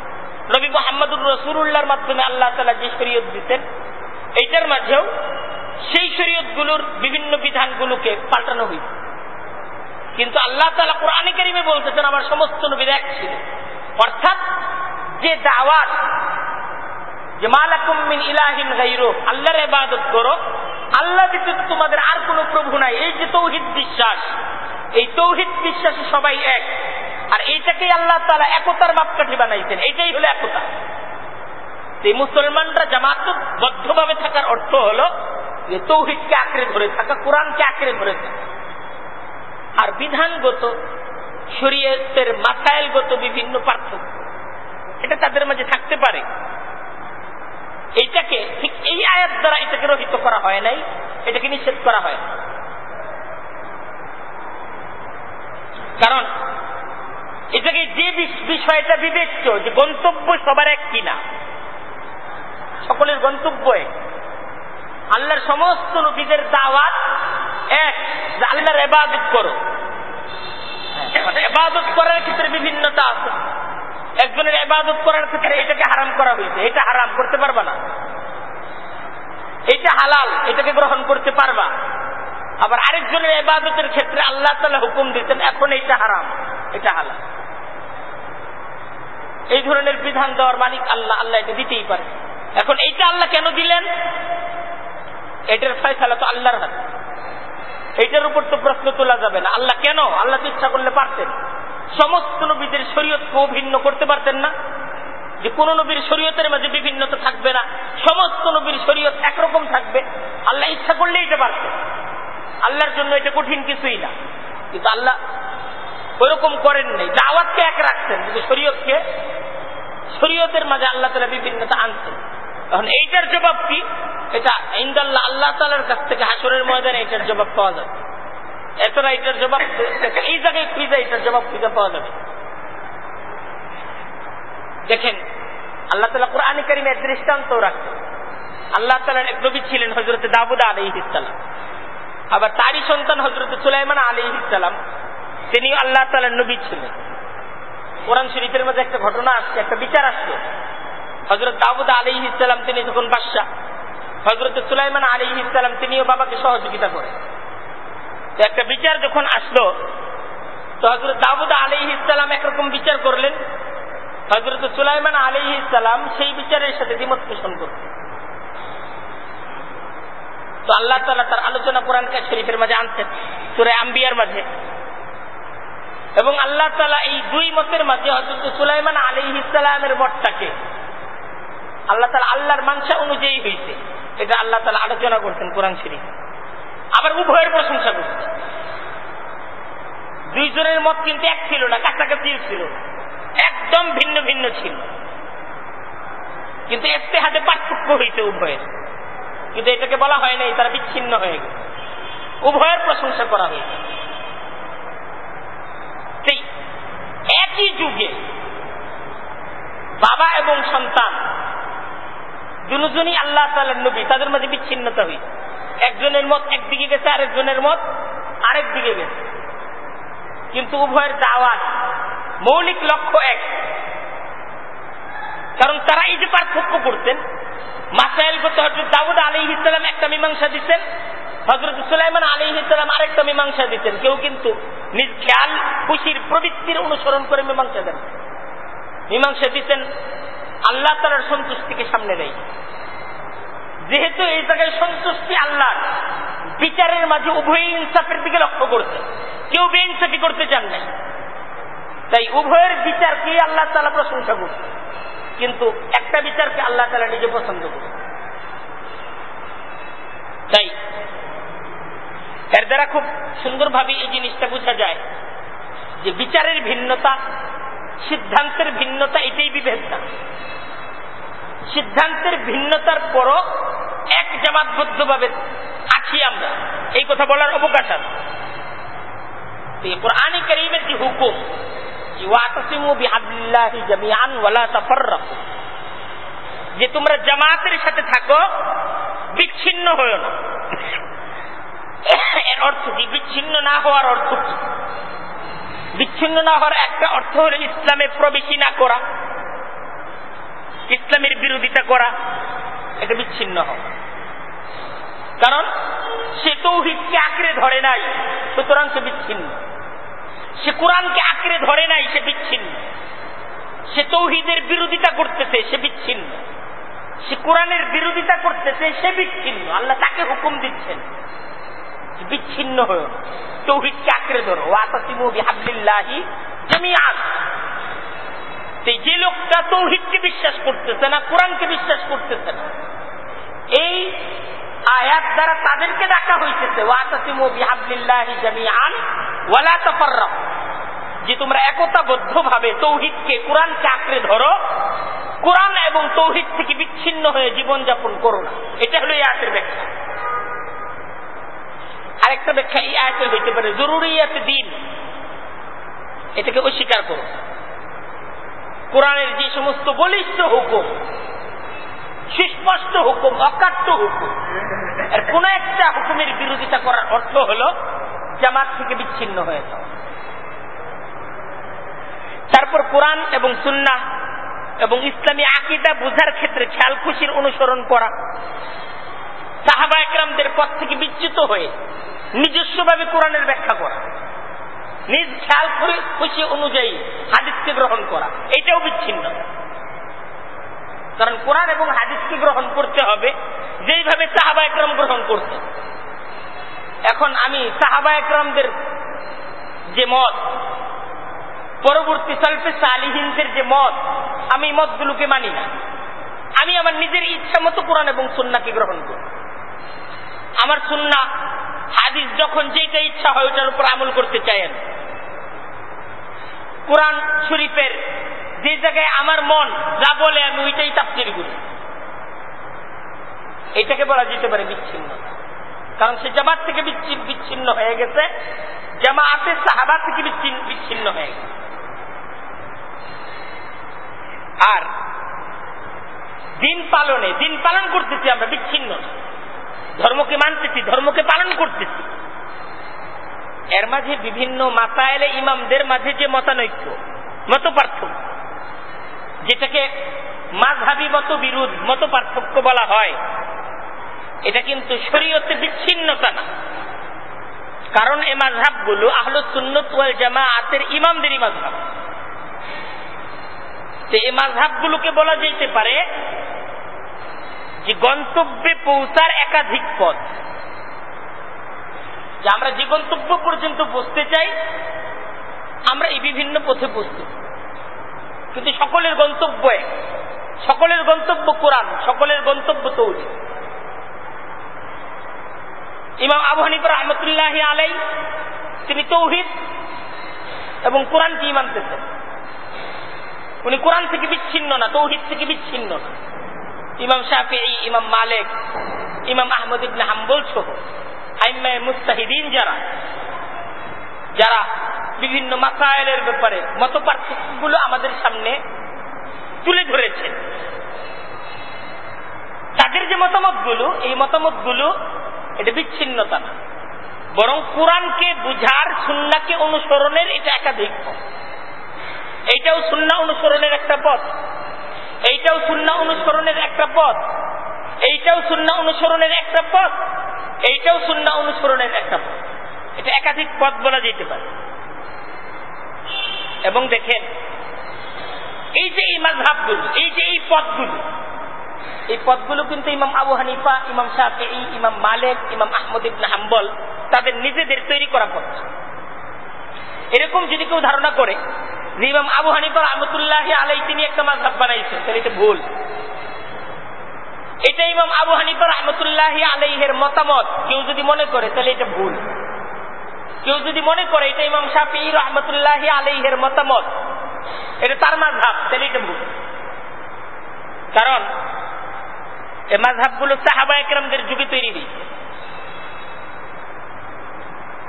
নবী মোহাম্মদুর রসুল্লাহর মাধ্যমে আল্লাহ তালা যে শরীয়ত দিতেন, এইটার মাঝেও সেই শরীয়তগুলোর বিভিন্ন বিধানগুলোকে পাল্টানো হয়েছে কিন্তু আল্লাহ তালা কোরআনে কারিমে বলতেছেন, আমার সমস্ত নবীর এক ছিল। অর্থাৎ যে দাওয়াত, যে মালাকুমিন ইলাহিন আল্লাহর করো, আল্লাহ ব্যতীত তোমাদের আর কোন প্রভু নাই। এই যে তৌহিদ বিশ্বাস, এই তৌহিদ বিশ্বাসে সবাই এক। আর এইটাকেই আল্লাহ তালা একতার মাপকাঠি বানাইছেন। এইটাই হলো একতা। এই মুসলমানরা জামাতবদ্ধভাবে থাকার অর্থ হলো যে তৌহিদকে আঁকড়ে ধরে থাকা কোরআনকে আঁকড়ে ধরে থাকা আর বিধানগত শরীয়তের মাসাইলগত বিভিন্ন পার্থক্য, এটা তাদের মাঝে থাকতে পারে। এইটাকে ঠিক এই আয়াত দ্বারা এটাকে রহিত করা হয় নাই, এটাকে নিষেধ করা হয় কারণ এটাকে যে বিষয়টা বিবেচ্য যে গন্তব্য সবার এক কিনা, সকলের গন্তব্য এক। আল্লাহর সমস্ত নবীদের দাওয়াত এক, যে আল্লাহর এবাদত করো। এবাদত করার ক্ষেত্রে বিভিন্নতা আছে। একজনের এবাদত করার ক্ষেত্রে এটাকে হারাম করা হয়েছে। এটা হারাম করতে পারবা না। এটা হালাল, এটাকে গ্রহণ করতে পারবা। আবার আরেকজনের এবাদতের ক্ষেত্রে আল্লাহ তালা হুকুম দিতেন এখন এটা হারাম, এটা হালাল। এই ধরনের বিধান দেওয়ার মালিক আল্লাহ আল্লাহ এটা দিতেই পারে। এখন এইটা আল্লাহ কেন দিলেন? এটার ফয়সালা তো আল্লাহর হাতে। এইটার উপর তো প্রশ্ন তোলা যাবে না। আল্লাহ কেন? আল্লাহ তো ইচ্ছা করলে পারতেন। সমস্ত নবীদের শরীয়তকে অভিন্ন করতে পারতেন না। যে কোন নবীর শরীয়তের মাঝে বিভিন্নতা থাকবে না। সমস্ত নবীর শরীয়ত একরকম থাকবে। আল্লাহ ইচ্ছা করলে এটা পারতেন। আল্লাহর জন্য এটা কঠিন কিছুই না। কিন্তু আল্লাহ ওইরকম করেন নাই। দাওয়াতকে এক রাখছেন কিন্তু শরীয়তকে, শরীয়তের মাঝে আল্লাহ তালা বিভিন্নতা আনছেন এখন এইটার জবাব কি? এটা ইন্দাল্লাহ আল্লাহ তালার কাছ থেকে হাসরের ময়দানে এটার জবাব পাওয়া যাবে। এছাড়া এটার জবাব, এই জায়গায় খুঁজে এটার জবাব খুঁজে পাওয়া যাবে? দেখেন, আল্লাহ তালা কোরআন করিমের দৃষ্টান্ত রাখছেন আল্লাহ তালার এক নবী ছিলেন হজরত দাবুদা আলী ইসালাম আবার তারই সন্তান হজরত সুলাইমান আলী ইসালাম তিনি আল্লাহ তালার নবী ছিলেন। কোরআন শরীফের মধ্যে একটা ঘটনা আসছে, একটা বিচার আসছে। হজরত দাবুদা আলী ইসলাম তিনি তখন বাদশাহ হজরত সুলাইমান আলী ইসলাম তিনিও বাবাকে সহযোগিতা করেন একটা বিচার যখন আসলো, তো হজরত দাউদ আলী ইসলাম একরকম বিচার করলেন। হজরত সুলাইমান আলী ইসলাম সেই বিচারের সাথে দ্বিমত পোষণ করলেন। তো আল্লাহ তালা তার আলোচনা কোরআন শরীফের মাঝে আনছেন, সুরে আম্বিয়ার মাঝে। এবং আল্লাহ তালা এই দুই মতের মাঝে হজরত সুলাইমান আলী ইসলামের মতটাকে আল্লাহ তালা আল্লাহর মাংসা অনুযায়ী হয়েছে এটা আল্লাহ তালা আলোচনা করছেন কোরআন শরীফ। আবার উভয়ের প্রশংসা করছেন। দুইজনের মত কিন্তু এক ছিল না কাছাকাছি ছিল। একদম ভিন্ন ভিন্ন ছিল। কিন্তু এতে হাতে পার্থক্য হয়েছে উভয়ের। কিন্তু এটাকে বলা হয় নাই, তারা বিচ্ছিন্ন হয়ে গেছে। উভয়ের প্রশংসা করা হয়েছে। সেই একই যুগে বাবা এবং সন্তান দুজনই আল্লাহ তালের নবী, তাদের মাঝে বিচ্ছিন্নতা হয়েছে একজনের মত একদিকে গেছে, আরেকজনের মত আরেক দিকে গেছে। কিন্তু উভয়ের দাওয়াত মৌলিক লক্ষ্য এক। কারণ তারা এই যে পার্থক্য করতেন, মাসাইল করতে হজরত দাউদ আলী ইসলাম একটা মীমাংসা দিচ্ছেন হজরত সুলাইমান আলী ইসলাম আরেকটা মীমাংসা দিতেন। কেউ কিন্তু নিজ খেয়াল, খুশির প্রবৃত্তির অনুসরণ করে মীমাংসা দেন। মীমাংসা দিতেন আল্লাহ তালার সন্তুষ্টিকে সামনে নেই যেহেতু এই জায়গায় সন্তুষ্টি আল্লাহ বিচারের মাঝে উভয় ইনসাফের দিকে লক্ষ্য করছে। কেউ বেইনসাফি করতে চান নাই তাই উভয়ের বিচারকে আল্লাহ তালা প্রশংসা করছে। কিন্তু একটা বিচারকে আল্লাহ তালা নিজে পছন্দ করছে। তাই এর দ্বারা খুব সুন্দরভাবে এই জিনিসটা বোঝা যায় যে বিচারের ভিন্নতা সিদ্ধান্তের ভিন্নতা এটাই বিভেদ না। সিদ্ধান্তের ভিন্নতার পরও এক জামাতবদ্ধভাবে আছি আমরা। এই কথা বলার অবকাশ আছে। যে হুকুম, যে তোমরা জামাতের সাথে থাকো, বিচ্ছিন্ন হয়েও না। এর অর্থ কি? বিচ্ছিন্ন না হওয়ার অর্থ কি? বিচ্ছিন্ন না হওয়ার একটা অর্থ হল ইসলামে প্রবেশী না করা, ইসলামের বিরোধিতা করা, এটা বিচ্ছিন্ন হওয়া কারণ সে তৌহিদকে আঁকড়ে ধরে নাই, সুতরাং সে বিচ্ছিন্ন। সে কোরআনকে আঁকড়ে ধরে নাই, সে বিচ্ছিন্ন। সে তৌহিদের বিরোধিতা করতেছে, সে বিচ্ছিন্ন। সে কোরআনের বিরোধিতা করতেছে, সে বিচ্ছিন্ন। আল্লাহ তাকে হুকুম দিচ্ছেন। বিচ্ছিন্ন হয়ে তৌহিদকে আঁকড়ে ধরো। ওয়াতাসিমু বিহাবলিল্লাহি যে লোকটা তৌহিদকে বিশ্বাস করতেছে না, কোরআনকে বিশ্বাস করতেছে না, এই আয়াত দ্বারা তাদেরকে ডাকা হয়েছে যে তোমরা একতাবদ্ধ ভাবে তৌহিদকে কোরআনকে আঁকড়ে ধরো, কোরআন এবং তৌহিদ থেকে বিচ্ছিন্ন হয়ে জীবনযাপন করো না। এটা হলো এই আয়াতের ব্যাখ্যা। আরেকটা ব্যাখ্যা, এই আয়াতের হইতে পারে, জরুরিয়াতে দিন। এটাকে অস্বীকার করো। কোরআনের যে সমস্ত বলিষ্ঠ হুকুম, সুস্পষ্ট হুকুম, অকাট্য হুকুম, এর কোন একটা হুকুমের বিরোধিতা করার অর্থ হল জামাত থেকে বিচ্ছিন্ন হয়ে যাওয়া তারপর কোরআন এবং সুন্না এবং ইসলামী আকিদা বোঝার ক্ষেত্রে খেয়াল খুশির অনুসরণ করা। সাহাবা একরামদের পথ থেকে বিচ্যুত হয়ে নিজস্বভাবে কোরআনের ব্যাখ্যা করা, নিজ খেয়াল করে খুশি অনুযায়ী হাদিসকে গ্রহণ করা, এটাও বিচ্ছিন্ন। কারণ কোরআন এবং হাদিসকে গ্রহণ করতে হবে যেইভাবে সাহাবা একরম গ্রহণ করছে। এখন আমি সাহাবা একরমদের যে মত, পরবর্তী সল্পে সালিহিনদের যে মত, আমি মতগুলোকে মানি না। আমি আমার নিজের ইচ্ছা মতো কোরআন এবং সুন্নাকে গ্রহণ করি। আমার সুন্না হাদিস যখন যেটা ইচ্ছা হয় ওটার উপর আমল করতে চাই কোরআন শরীফের যে জায়গায় আমার মন যা বলে আমি ওইটাই তাফসির করি। এটাকে বলা যেতে পারে বিচ্ছিন্ন। কারণ সে জামাত থেকে বিচ্ছিন্ন হয়ে গেছে জামা জামাতে সাহাবা থেকে বিচ্ছিন্ন হয়ে গেছে। আর দিন পালনে দিন পালন করতেছি আমরা বিচ্ছিন্ন। ধর্মকে মানতেছি, ধর্মকে পালন করতেছি। এর মাঝে বিভিন্ন মাতায়েলে ইমামদের মাঝে যে মতানৈক্য মত পার্থক্য যেটাকে মাঝহাবি মত বিরোধ মত পার্থক্য বলা হয়, এটা কিন্তু শরীয়তে বিচ্ছিন্নতা না। কারণ এ মাঝহাবগুলো আহল সুন্নত ওয়াল জামাআতের ইমামদেরই মাঝহাব তো এই মাঝহাব গুলোকে বলা যেতে পারে যে গন্তব্যে পৌঁছার একাধিক পথ। যে আমরা যে গন্তব্য পর্যন্ত বসতে চাই, আমরা এই বিভিন্ন পথে বসতে কিন্তু সকলের গন্তব্য এক, সকলের গন্তব্য কোরআন, সকলের গন্তব্য তৌরি ইমাম আবু হানিফা রহমতুল্লাহ আলাই তিনি তৌহিদ এবং কোরআনকে মানতেছেন উনি কোরআন থেকে বিচ্ছিন্ন না, তৌহিদ থেকে বিচ্ছিন্ন না। ইমাম শাফি ইমাম মালেক, ইমাম আহমদ ইবনে হাম্বল সহ আইম্মায় মুস্তাহিদিন যারা যারা বিভিন্ন মাসায়েলের ব্যাপারে মত পার্থক্যগুলো আমাদের সামনে তুলে ধরেছে। তাদের যে মতামতগুলো, এই মতামতগুলো এটা বিচ্ছিন্নতা না। বরং কোরআনকে বুঝার সুন্নাকে অনুসরণের এটা একাধিক পথ। এইটাও সুন্না অনুসরণের একটা পথ। এইটাও সুন্না অনুসরণের একটা পথ। এইটাও সুন্না অনুসরণের একটা পথ। এইটাও সুন্না অনুসরণের একটা পথ। এটা একাধিক পথ বলা যেতে পারে। এবং দেখেন, এই যে এই মাঝহাবগুলো এই যে এই পথগুলো এই পথগুলো কিন্তু ইমাম আবু হানিফা, ইমাম শাহি ইমাম মালেক, ইমাম আহমদ ইবনা হাম্বল তাদের নিজেদের তৈরি করা পথ। এরকম যদি কেউ ধারণা করে যে ইমাম আবু হানিফা রহমতুল্লাহ আলাই তিনি একটা বানাইছেন। তাহলে এটা ভুল। এটা ইমাম আবু হানিফা রহমতুল্লাহ আলাইহের মতামত। কেউ যদি মনে করে, তাহলে এটা ভুল। কেউ যদি মনে করে, এটা ইমাম রহমতুল্লাহ আলাইহের মতামত। এটা তার তাহলে এটা ভুল। কারণ মাঝহাবগুলো সাহাবা একরামদের যুগে তৈরি হয়েছে।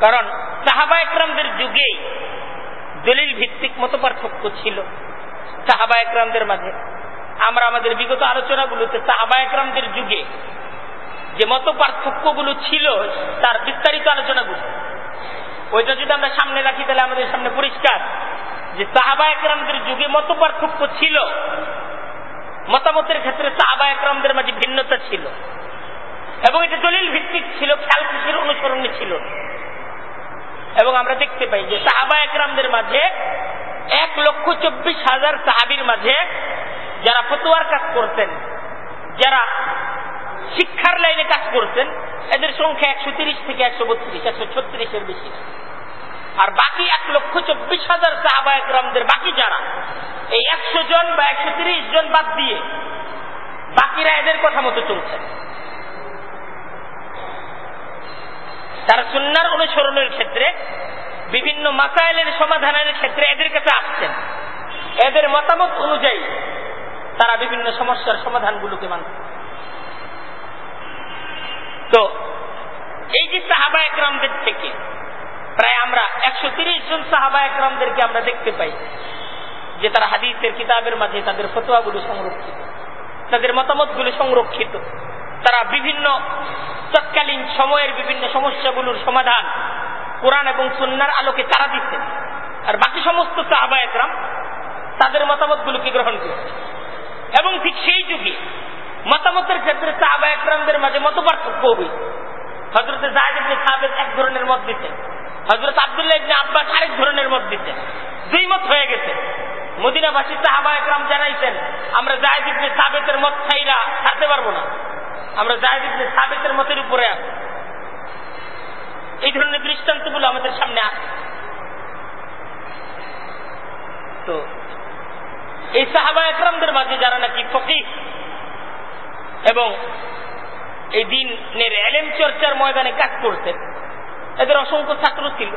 কারণ, সাহাবা একরামদের যুগে দলিল ভিত্তিক মত পার্থক্য ছিল সাহাবা একরামদের মাঝে। আমরা আমাদের বিগত আলোচনাগুলোতে সাহাবা একরামদের যুগে যে মত পার্থক্যগুলো ছিল, তার বিস্তারিত আলোচনাগুলো। ওইটা যদি আমরা সামনে রাখি, তাহলে আমাদের সামনে পরিষ্কার যে সাহাবা একরামদের যুগে মত পার্থক্য ছিল। মতামতের ক্ষেত্রে সাহাবা একরামদের মাঝে ভিন্নতা ছিল। এবং এটা দলিল ভিত্তিক ছিল, খেয়াল খুশির অনুসরণে ছিল। এবং আমরা দেখতে পাই যে সাহাবা একরামদের মাঝে এক লক্ষ চব্বিশ হাজার সাহাবির মাঝে যারা ফতুয়ার কাজ করতেন, যারা শিক্ষার লাইনে কাজ করতেন, এদের সংখ্যা একশো তিরিশ থেকে একশো বত্রিশ, একশো ছত্রিশের বেশি। আর বাকি এক লক্ষ চব্বিশ হাজার সাহাবা একরামদের বাকি যারা, এই একশো জন বা একশো জন বাদ দিয়ে বাকিরা এদের কথা মতো চলছেন তারা সুন্নার অনুসরণের ক্ষেত্রে, বিভিন্ন মাসাইলের সমাধানের ক্ষেত্রে এদের কাছে আসছেন। এদের মতামত অনুযায়ী তারা বিভিন্ন সমস্যার সমাধানগুলোকে মানছে। তো, এই যে সাহাবা একরামদের থেকে প্রায় আমরা একশো জন সাহাবা একরামদেরকে আমরা দেখতে পাই, যে তারা হাদিসের কিতাবের মাঝে তাদের ফতোয়াগুলো সংরক্ষিত, তাদের মতামতগুলো সংরক্ষিত। তারা বিভিন্ন তৎকালীন সময়ের বিভিন্ন সমস্যাগুলোর সমাধান কোরআন এবং সুন্নার আলোকে তারা দিচ্ছেন। আর বাকি সমস্ত সাহাবা একরাম তাদের মতামতগুলোকে গ্রহণ করছে এবং ঠিক সেই যুগে মতামতের ক্ষেত্রে সাহাবা একরামদের মাঝে মত পার্থক্য হয়েছে হজরত জাহেদ ইবনে এক ধরনের মত দিতেন। হজরত আবদুল্লাহ আব্বাস আরেক ধরনের মত দিতেন। দুই মত হয়ে গেছে। মদিনাবাসী সাহাবা একরাম জানাইছেন, আমরা জাহেদ ইবনে সাবেতের মত ছাইরা ছাড়তে পারব না। আমরা জাহেদ ইবনে সাবেতের মতের উপরে আছি। এই ধরনের দৃষ্টান্তগুলো আমাদের সামনে আছে। তো এই সাহাবা একরামদের মাঝে যারা নাকি ফকি এবং এই দিনের এলেম চর্চার ময়দানে কাজ করতেন, এদের অসংখ্য ছাত্র ছিল।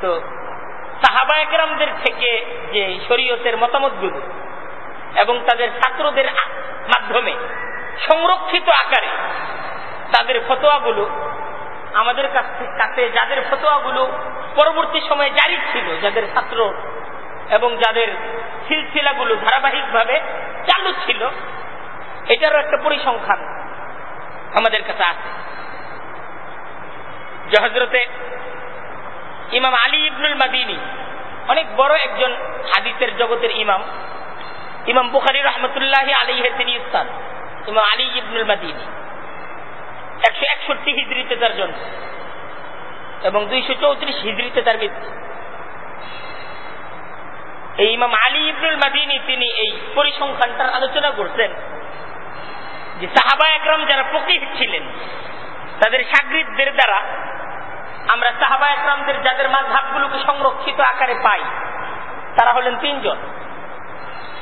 তো সাহাবা একরামদের থেকে যে শরীয়তের মতামতগুলো এবং তাদের ছাত্রদের মাধ্যমে, সংরক্ষিত আকারে তাদের ফতোয়াগুলো আমাদের কাছে যাদের ফতোয়াগুলো পরবর্তী সময়ে জারি ছিল, যাদের ছাত্র এবং যাদের সিলসিলাগুলো ধারাবাহিকভাবে চালু ছিল, এটারও একটা পরিসংখ্যান আমাদের কাছে আছে। যে হজরতে ইমাম আলী ইবনুল মাদিনী, অনেক বড় একজন হাদিসের জগতের ইমাম ইমাম বুখারি রহমতুল্লাহ আলীহের তিনি ইস্তান ইমাম আলী ইবনুল মাদিনী। একশো একষট্টি হিজড়িতে তার জন্ম। এবং দুইশো চৌত্রিশ হিজড়িতে তার মৃত্যু। এই ইমাম আলী ইবনুল মাদিনী তিনি এই পরিসংখ্যানটার আলোচনা করছেন যে সাহাবা একরম যারা ফকিহ ছিলেন, তাদের সাগরিদদের দ্বারা আমরা সাহাবা একরামদের যাদের মাঝহাবগুলোকে সংরক্ষিত আকারে পাই, তারা হলেন তিনজন।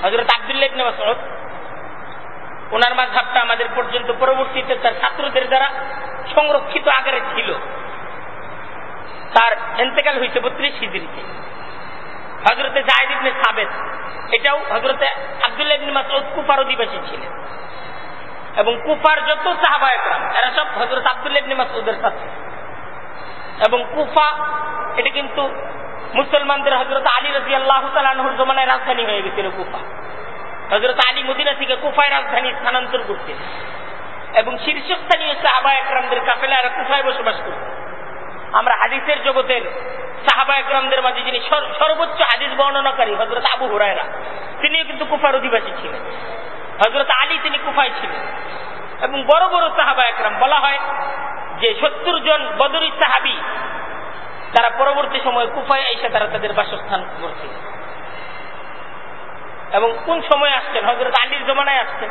হজরত আবদুল্লাহ ইবনে মাসউদ ওনার মাঝহাবটা আমাদের পর্যন্ত পরবর্তীতে তার ছাত্রদের দ্বারা সংরক্ষিত আকারে ছিল। তার এন্তেকাল হয়েছে বত্রিশ হিজড়িতে হজরতে জাহিদ ইবনে সাবেদ এটাও হজরতে আবদুল্লাহ ইবনে মাসউদ কুফার অধিবাসী ছিলেন। এবং কুফার যত সাহাবা একরাম, এরা সব হজরত আবদুল্লাহ ইবনে মাসউদের সাথে এবং কুফা, এটা কিন্তু মুসলমানদের হজরত আলী রাজি আল্লাহ জমানায় রাজধানী হয়ে গেছিল কুফা। হজরত আলী মদিনা থেকে কুফায় রাজধানী স্থানান্তর করতেন এবং শীর্ষস্থানীয় সাহাবা একরামদের কাফেলা এরা কুফায় বসবাস করত আমরা হাদিসের জগতের সাহাবা একরামদের মাঝে যিনি সর্বোচ্চ হাদিস বর্ণনাকারী হজরত আবু হুরায়রা, তিনিও কিন্তু কুফার অধিবাসী ছিলেন। হজরত আলী তিনি কুফায় ছিলেন। এবং বড় বড় সাহাবা একরাম বলা হয় যে সত্তর জন বদরী সাহাবি তারা পরবর্তী সময়ে কুফায় এসে তারা তাদের বাসস্থান করছে। এবং কোন সময় আসছেন? হজরত আলীর জমানায় আসছেন।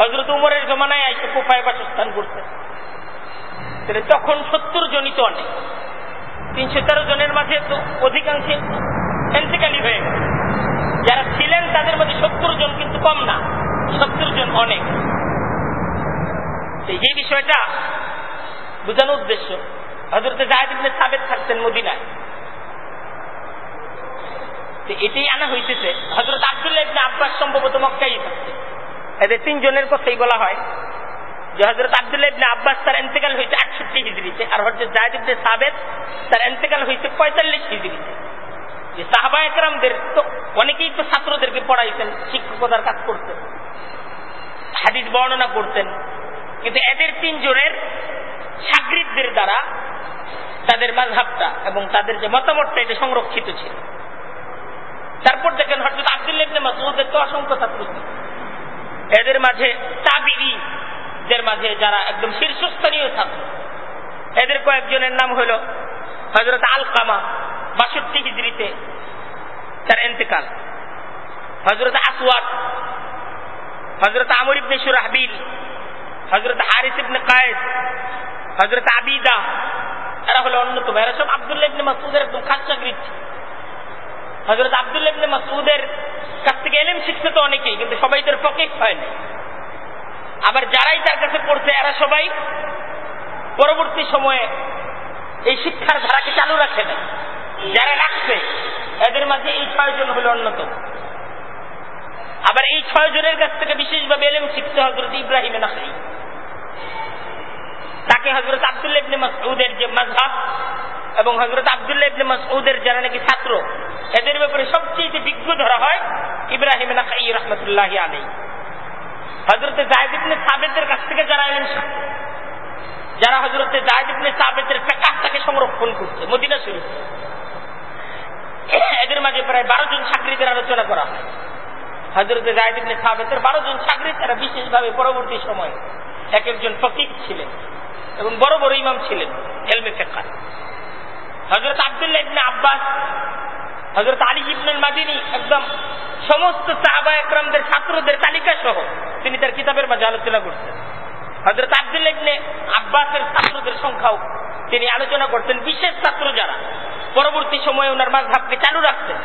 হজরত উমরের জমানায় এসে কুফায় বাসস্থান করছেন তখন সত্তর জনই তো অনেক। তিনশো তেরো জনের মাঝে তো অধিকাংশে এন্টিকালি হয়ে গেছে। যারা ছিলেন তাদের মধ্যে সত্তর জন কিন্তু কম না। সত্তর জন অনেক। এই বিষয়টা বোঝানোর উদ্দেশ্য। হজরতে জাহেদ ইবনে সাবেদ থাকতেন মদিনায়। এটাই আনা হইতেছে। হজরত আবদুল্লাহ ইবনে আব্বাস সম্ভবত মক্কাই থাকছে এদের তিনজনের কথাই বলা হয় যে হজরত আবদুল্লাহ ইবনে আব্বাস তার এন্তেকাল হয়েছে আটষট্টি হিজড়িতে আর হজরত জাহেদ ইবনে সাবেদ তার এন্তেকাল হয়েছে পঁয়তাল্লিশ হিজড়িতে। যে সাহাবা একরামদের তো অনেকেই তো ছাত্রদেরকে পড়াইতেন, শিক্ষকতার কাজ করতেন, হাদিস বর্ণনা করতেন। কিন্তু এদের তিনজনের সাগরিদদের দ্বারা তাদের মাঝহাবটা এবং তাদের যে মতামতটা এটা সংরক্ষিত ছিল। তারপর দেখেন হজরত আব্দুল্লাবনে মাসুদের তো অসংখ্য ছাত্র এদের মাঝে তাবিরি দের মাঝে যারা একদম শীর্ষস্থানীয় ছাত্র, এদের কয়েকজনের নাম হল হজরত আল কামা বাষট্টি হিজড়িতে তার এন্তেকাল হজরত আসওয়াদ হজরত আমর ইবনে সুরাহবিল হজরত হারিস ইবনে কায়েদ হজরত আবিদা এরা হলো অন্যতম। এরা সব আবদুল্লাহ ইবনে মাসুদের একদম খাস চাকরির। হজরত আবদুল্লাহ ইবনে মাসুদের কাছ থেকে এলেম শিখছে তো অনেকেই, কিন্তু সবাই তার ফকিক হয়নি আবার যারাই তার কাছে পড়ছে, এরা সবাই পরবর্তী সময়ে এই শিক্ষার ধারাকে চালু রাখে নাই যারা রাখছে, এদের মাঝে এই ছয়জন হলো অন্যতম। আবার এই ছয় জনের কাছ থেকে বিশেষভাবে এলেম শিখতে হজরত ইব্রাহিম নাকি তাকে হজরত আবদুল্লাহ ইবনে মাসউদের যে মাঝহাব এবং হজরত আবদুল্লাহ ইবনে মাসউদের যারা নাকি ছাত্র, এদের ব্যাপারে সবচেয়ে বিজ্ঞ ধরা হয় ইব্রাহিম রহমতুল্লাহ আলাই হজরতে জায়দ ইবনে সাবেদের কাছ থেকে যারা এলেন যারা হজরতে জায়দ ইবনে সাবেদের ফেকাহটাকে সংরক্ষণ করছে, মদিনা শরীফ। এদের মাঝে প্রায় বারো জন চাকরিদের আলোচনা করা হয়। হজরতে জায়দ ইবনে সাবেদের বারো জন চাকরি তারা বিশেষভাবে পরবর্তী সময়ে এক একজন ফকিক ছিলেন এবং বড় বড় ইমাম ছিলেন, এলমে ফেকা হজরত আবদুল্লাহ ইবনে আব্বাস হজরত আলী ইবনুল মাদিনী, একদম সমস্ত সাহাবা একরামদের ছাত্রদের তালিকা সহ তিনি তার কিতাবের মাঝে আলোচনা করতেন। হজরত আবদুল্লাহ ইবনে আব্বাসের ছাত্রদের সংখ্যাও তিনি আলোচনা করতেন, বিশেষ ছাত্র যারা। পরবর্তী সময়ে ওনার মাঝহাবকে চালু রাখতেন,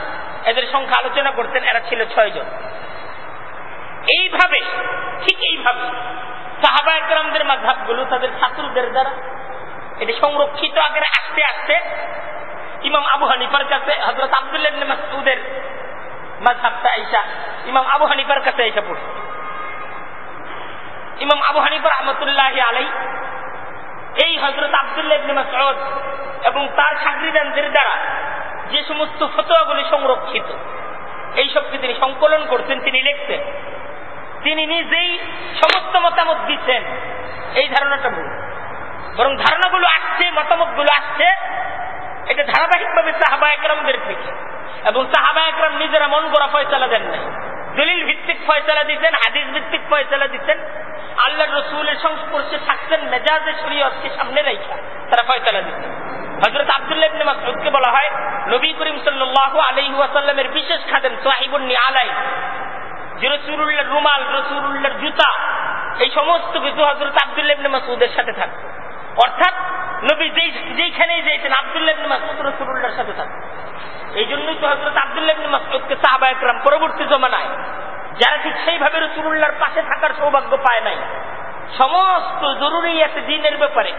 এদের সংখ্যা আলোচনা করতেন, এরা ছিল ছয় জন। এইভাবে, ঠিক এইভাবে সাহাবা একরামদের মাঝহাবগুলো, তাদের ছাত্রদের দ্বারা এটি সংরক্ষিত আগে আসতে আসতে ইমাম আবু হানিফার কাছে হজরত আবদুল্লাহ মাসুদের মাঝহাবটা আইসা ইমাম আবু হানিফার কাছে আইসা পড়ছে ইমাম আবু হানিফা রহমতুল্লাহ আলাই এই হজরত আবদুল্লাহ মাসউদ এবং তার সাগরিদানদের দ্বারা যে সমস্ত ফতোয়াগুলি সংরক্ষিত, এই সবকে তিনি সংকলন করছেন তিনি লিখতেন। তিনি নিজেই সমস্ত মতামত দিচ্ছেন। এই ধারণাটা ভুল বরং ধারণাগুলো আসছে, মতামতগুলো আসছে, এটা ধারাবাহিকভাবে সাহাবা একরামদের থেকে। এবং সাহাবা একরাম নিজেরা মন করা ফয়সালা দেন নাই। দলিল ভিত্তিক ফয়সালা দিচ্ছেন হাদিস ভিত্তিক ফয়সালা দিচ্ছেন। আল্লাহ রসুলের সংস্পর্শে থাকতেন মেজাজে শরীয়তকে সামনে রেখা তারা ফয়সালা দিচ্ছেন। হজরত আবদুল্লাহ ইবনে মাসউদকে বলা হয়, নবী করিম সাল্লাল্লাহু আলাইহি ওয়াসাল্লামের বিশেষ খাদেম সাহিবুন্নি আলাই যে রসুল্লাহর রুমাল, রসুল্লাহর জুতা, এই সমস্ত কিছু হজরত আবদুল্লাহ ইবনে মাসউদের সাথে থাকতো। অর্থাৎ নবী যেই যেইখানেই যেতেন, আবদুল্লাহ ইবনে মাসউদ রসুল্লাহর সাথে থাকতো। এই জন্যই তো হজরত আবদুল্লাহ ইবনে মাসউদকে সাহাবা একরাম পরবর্তী জমানায় যারা ঠিক সেইভাবে রসুল্লাহর পাশে থাকার সৌভাগ্য পায় নাই, সমস্ত জরুরি আছে দিনের ব্যাপারে।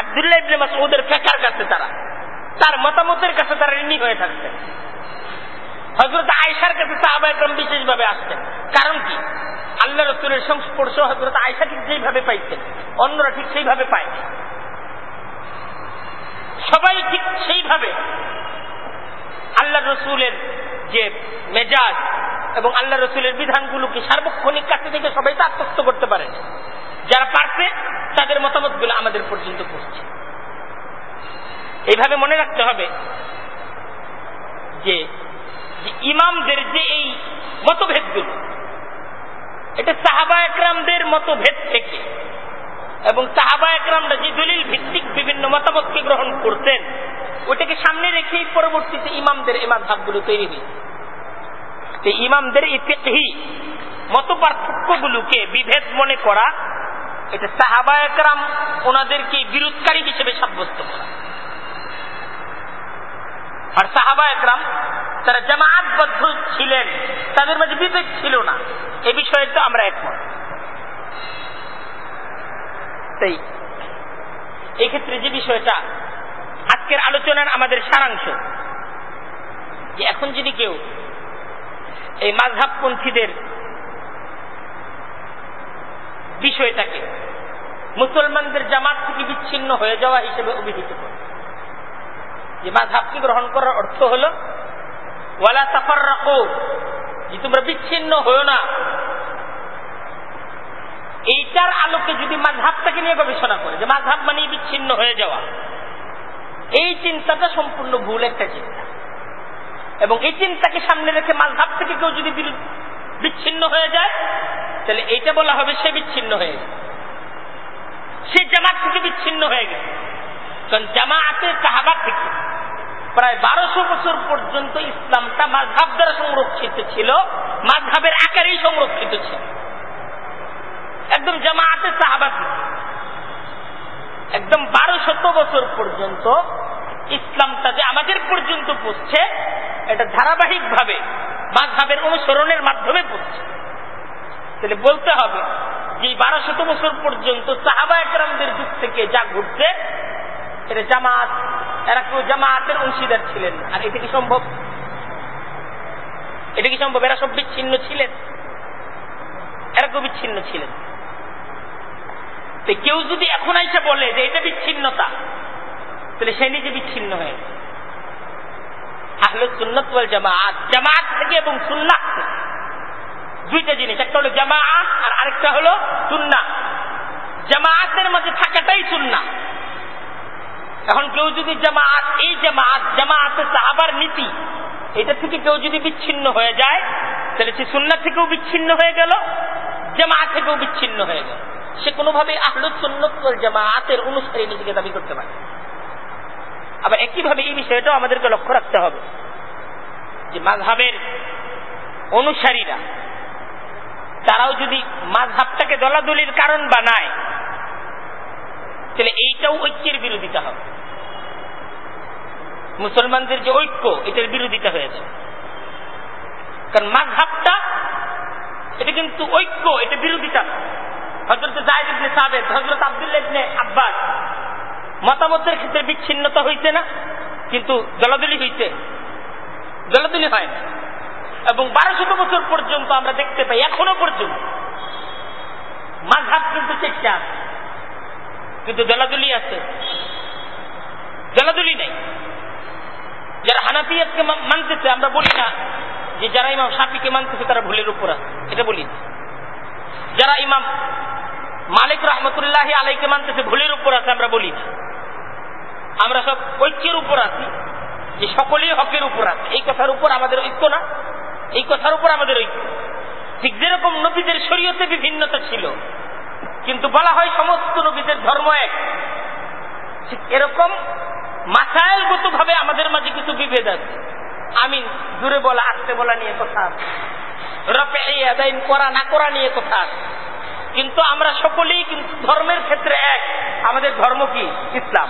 আবদুল্লাহ ইবনে মাসউদের ফেকার কাছে তারা, তার মতামতের কাছে তারা ঋণী হয়ে থাকতেন। হজরত আয়সার কাছে সাহাবা একরম বিশেষভাবে আসতেন। কারণ কি? আল্লাহ রসুলের সংস্পর্শ হজরত আয়সা ঠিক যেইভাবে পাইতেন, অন্যরা ঠিক সেইভাবে পায় সবাই ঠিক সেইভাবে আল্লাহ রসুলের যে মেজাজ এবং আল্লাহ রসুলের বিধানগুলোকে সার্বক্ষণিক কাছে থেকে সবাই তা আত্মস্থ করতে পারে যারা পারছে, তাদের মতামতগুলো আমাদের পর্যন্ত পড়ছে এইভাবে মনে রাখতে হবে যে ইমামদের যে এই মতভেদগুলো, এটা সাহাবা একরামদের মতভেদ থেকে এবং সাহাবা একরামরা যে দলিল ভিত্তিক বিভিন্ন মতামতকে গ্রহণ করতেন, ওটাকে সামনে রেখেই পরবর্তীতে ইমামদের এই মাধাবগুলো তৈরি হয়েছে। ইমামদের ইতিহি মত পার্থক্যগুলোকে বিভেদ মনে করা, এটা সাহাবা একরাম ওনাদেরকে বিরোধকারী হিসেবে সাব্যস্ত করা। আর সাহাবা একরাম তারা জামায়াতবদ্ধ ছিলেন, তাদের মাঝে বিভেদ ছিল না। এ বিষয়ে তো আমরা একমত। তাই এই ক্ষেত্রে যে বিষয়টা আজকের আলোচনার আমাদের সারাংশ, যে এখন যদি কেউ এই মাঝহাবপন্থীদের বিষয়টাকে মুসলমানদের জামাত থেকে বিচ্ছিন্ন হয়ে যাওয়া হিসেবে অভিহিত করে যে মাঝহাবকে গ্রহণ করার অর্থ হল, ওয়ালা সাফার রাখো যে তোমরা বিচ্ছিন্ন হয়েও না। এইটার আলোকে যদি মাঝহাবটাকে নিয়ে গবেষণা করে, যে মাঝহাব মানে বিচ্ছিন্ন হয়ে যাওয়া, এই চিন্তাটা সম্পূর্ণ ভুল একটা চিন্তা। এবং এই চিন্তাকে সামনে রেখে মাঝহাব থেকে কেউ যদি বিচ্ছিন্ন হয়ে যায়, তাহলে এইটা বলা হবে সে বিচ্ছিন্ন হয়ে গেছে। সে জামাত থেকে বিচ্ছিন্ন হয়ে গেছে। কারণ জামা জামাতে সাহাবার থেকে প্রায় বারোশো বছর পর্যন্ত ইসলামটা মাঝহাব দ্বারা সংরক্ষিত ছিল, মাঝহাবের আকারেই সংরক্ষিত ছিল। একদম জামাতে সাহাবা থেকে একদম বারো শত বছর পর্যন্ত ইসলামটা যে আমাদের পর্যন্ত পড়ছে, এটা ধারাবাহিক ভাবে মাঝহাবের অনুসরণের মাধ্যমে পড়ছে। তাহলে বলতে হবে যে বারো শত বছর পর্যন্ত সাহাবা একরামদের যুগ থেকে যা ঘটছে এটা জামাত এরা কেউ জামাতের অংশীদার ছিলেন আর এটা কি সম্ভব? এটা কি সম্ভব? এরা সব বিচ্ছিন্ন ছিলেন। এরা কেউ বিচ্ছিন্ন ছিলেন। কেউ যদি এখন এসে বলে যে এটা বিচ্ছিন্নতা, তাহলে সে নিজে বিচ্ছিন্ন হয়ে আহলে সুন্নত ওয়াল জামাত জামাত থেকে এবং সুন্নাত থেকে। দুইটা জিনিস, একটা হলো জামাত আর আরেকটা হলো সুন্না জামাতের মধ্যে থাকাটাই সুন্না এখন কেউ যদি জামাত এই জামাত জামাতে সাহাবার নীতি, এটা থেকে কেউ যদি বিচ্ছিন্ন হয়ে যায়, তাহলে সে সুন্না থেকেও বিচ্ছিন্ন হয়ে গেল জামাত থেকেও বিচ্ছিন্ন হয়ে গেল। সে কোনোভাবে আহলুদ সুন্নত জামাতের অনুসারী নিজেকে দাবি করতে পারে আবার একইভাবে এই বিষয়টাও আমাদেরকে লক্ষ্য রাখতে হবে, যে মাঝহাবের অনুসারীরা, তারাও যদি মাঝহাবটাকে দলাদলির কারণ বানায়, তাহলে এইটাও ঐক্যের বিরোধিতা হবে। মুসলমানদের যে ঐক্য, এটার বিরোধিতা হয়েছে। কারণ মাঝহাবটা এটা কিন্তু ঐক্য, এটা বিরোধিতা। হজরত জায়দ ইবনে সাবেদ হজরত আব্দুল্লাহ ইবনে আব্বাস, মতামতের ক্ষেত্রে বিচ্ছিন্নতা হইছে না, কিন্তু দলাদলি হইছে। দলাদলি হয় না। এবং বারো শত বছর পর্যন্ত আমরা দেখতে পাই, এখনও পর্যন্ত মাঝহাব কিন্তু চেষ্টা আছে। কিন্তু দলাদলি আছে। দলাদলি নেই। যারা হানাফিয়াতকে মানতেছে, আমরা বলি না যে যারা ইমাম সাফিকে মানতেছে তারা ভুলের উপর। আছে এটা বলি। যারা ইমাম মালিক রহমতুল্লাহ আলাইকে মানতেছে, ভুলের উপর আছে, আমরা বলি না। আমরা সব ঐক্যের উপর আছি, যে সকলেই হকের উপর আছে। এই কথার উপর আমাদের ঐক্য না, এই কথার উপর আমাদের ঐক্য। ঠিক যেরকম নবীদের শরীয়তে বিভিন্নতা ছিল, কিন্তু বলা হয় সমস্ত নবীদের ধর্ম এক। ঠিক এরকম মাসাইলগত ভাবে আমাদের মাঝে কিছু বিভেদ আছে। আমি দূরে বলা, আসতে বলা নিয়ে কথা রপে আদায় করা, না করা নিয়ে কথা কিন্তু আমরা সকলেই কিন্তু ধর্মের ক্ষেত্রে এক। আমাদের ধর্ম কি? ইসলাম।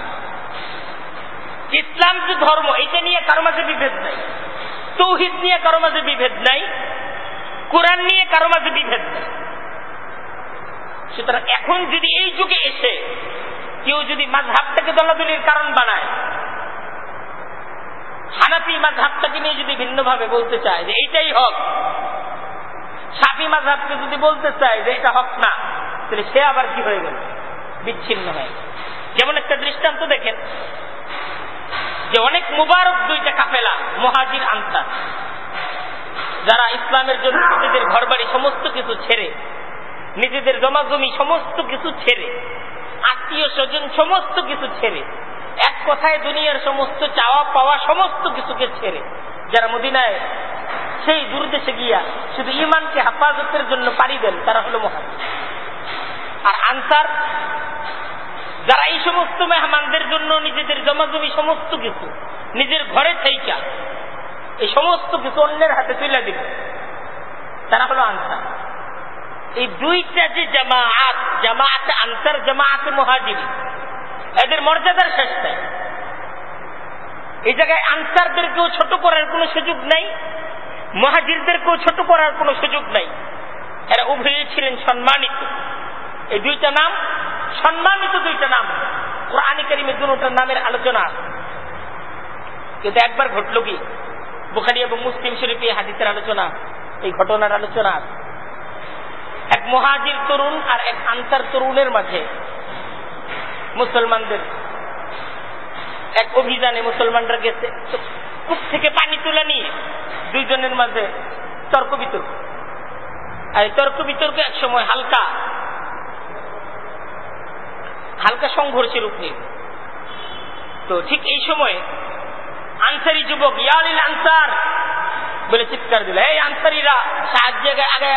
ইসলাম যে ধর্ম? এটা নিয়ে কারও মাঝে বিভেদ নাই। তৌহিদ নিয়ে কারও মাঝে বিভেদ নাই। কোরআন নিয়ে কারও মাঝে বিভেদ নাই। সুতরাং এখন যদি এই যুগে এসে কেউ যদি মাঝহাবটাকে দলাদলির কারণ বানায় হানাফি মাঝহাবটাকে নিয়ে যদি ভিন্নভাবে বলতে চায় যে এইটাই হক, সাফি মাঝহাবকে যদি বলতে চায় যে এটা হক না, তাহলে সে আবার কি হয়ে গেল? বিচ্ছিন্ন হয়ে যেমন একটা দৃষ্টান্ত দেখেন যে অনেক মুবারক দুইটা কাফেলা, মহাজির, আনসার, যারা ইসলামের জন্য নিজেদের ঘর বাড়ি সমস্ত কিছু ছেড়ে, নিজেদের জমাজমি সমস্ত কিছু ছেড়ে, আত্মীয় স্বজন সমস্ত কিছু ছেড়ে এক কথায় দুনিয়ার সমস্ত চাওয়া পাওয়া সমস্ত কিছুকে ছেড়ে যারা মদিনায় সেই দূরদেশে গিয়া শুধু ইমানকে হেফাজতের জন্য পাড়ি দেন, তারা হলো মহাজির আর আনসার, যারা এই সমস্ত মেহমানদের জন্য নিজেদের জমাজমি সমস্ত কিছু নিজের ঘরে থাইকা, এই সমস্ত কিছু অন্যের হাতে তুলে দিবে তারা হলো আনসার। এই দুইটা যে জামাত জামাত আনসার জামাত মহাজিরি এদের মর্যাদার শেষ নাই। এই জায়গায় আনসারদেরকেও ছোট করার কোনো সুযোগ নাই, মহাজিরদেরকেও ছোট করার কোনো সুযোগ নাই। এরা উভয়ে ছিলেন সম্মানিত। এই দুইটা নাম, সম্মানিত দুইটা নাম। কোরআন কারিমে দুটার নামের আলোচনা। কিন্তু একবার ঘটল কি? বুখারি এবং মুসলিম শরীফ এই হাদিসের আলোচনা, এই ঘটনার আলোচনা। এক মহাজির তরুণ আর এক আনসার তরুণের মাঝে মুসলমানদের। এক অভিযানে মুসলমানরা গেছে। কূপ থেকে পানি তুলে নিয়ে দুইজনের মাঝে তর্ক বিতর্ক। আর এই তর্ক বিতর্ক এক সময় হালকা হালকা সংঘর্ষের নিয়ে। তো ঠিক এই সময় আনসারি যুবক ইয়ালিল আনসার! বলে চিৎকার দিল। এই আনসারিরা সাহায্যে আগে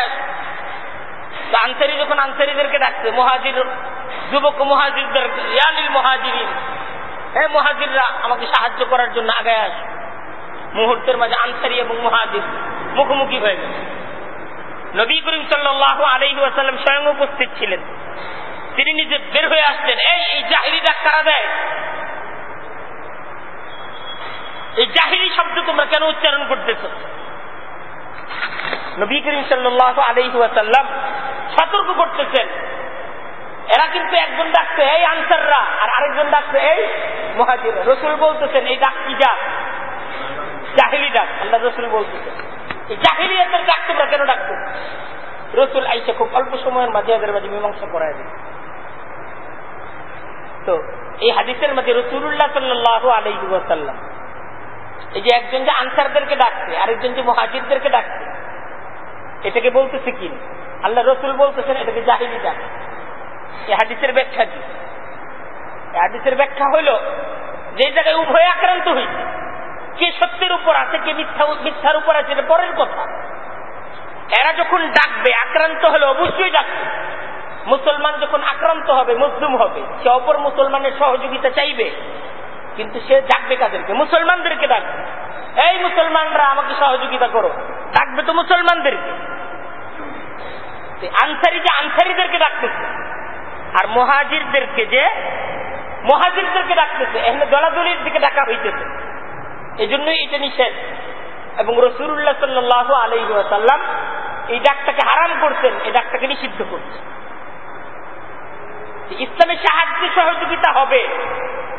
আনসারি যখন আনসারিদেরকে ডাকছে, মহাজির যুবক মহাজিরদের ইয়ালিল মহাজির হ্যাঁ মহাজিররা, আমাকে সাহায্য করার জন্য আগে আস। মুহূর্তের মাঝে আনসারি এবং মহাজির মুখোমুখি হয়ে গেল নবী করিম সাল্লাহ আলহি আসাল্লাম স্বয়ং উপস্থিত ছিলেন। তিনি নিজে বের হয়ে আসলেন, এই এই জাহিরি ডাক্তারা দেয়? এই জাহিরি শব্দ তোমরা কেন উচ্চারণ করতেছ? নবী করিম সাল্লাহ আলহি আসাল্লাম সতর্ক করতেছেন এরা কিন্তু একজন ডাকছে, এই আনসাররা। আর আরেকজন ডাকছে, এই মহাজির। রসুল বলতেছেন, এই ডাক কি ডাক? জাহিলি ডাক, আল্লাহ রসুল বলতেছেন। এই জাহিলিয়াতের ডাক তোমরা কেন ডাকছো? রসুল আইসা খুব অল্প সময়ের মাঝে এদের মাঝে মীমাংসা করায় দিল। তো এই হাদিসের মাঝে রসুল্লাহ সাল্লাহ আলহিসাল্লাম এই যে একজন যে আনসারদেরকে ডাকছে, আরেকজন যে মহাজিরদেরকে ডাকছে, এটাকে বলতেছে কি? আল্লাহ রসুল বলতেছেন, এটাকে জাহিলি ডাক। হাদিসের ব্যাখ্যা কি? হাদিসের ব্যাখ্যা হইল যে জায়গায় উভয় আক্রান্ত হয়েছে কে সত্যের উপর আছে, কে মিথ্যা মিথ্যার উপর আছে, এটা পরের কথা। এরা যখন ডাকবে, আক্রান্ত হলে অবশ্যই ডাকবে। মুসলমান যখন আক্রান্ত হবে, মজলুম হবে, সে অপর মুসলমানের সহযোগিতা চাইবে, কিন্তু সে ডাকবে কাদেরকে? মুসলমানদেরকে ডাকবে। এই মুসলমানরা আমাকে সহযোগিতা করো। ডাকবে তো মুসলমানদেরকে। আনসারি যে আনসারিদেরকে ডাকতেছে। আর মহাজিরদেরকে যে, মহাজিরদেরকে ডাকতেছে, এখানে দলাদলির দিকে ডাকা হইতেছে। এই জন্যই এটা নিষেধ। এবং রসুল্লাহ সাল্লাহ আলহিহাসাল্লাম এই ডাকটাকে হারাম করতেন এই ডাকটাকে নিষিদ্ধ করতেন ইসলামের সাহায্য সহযোগিতা হবে,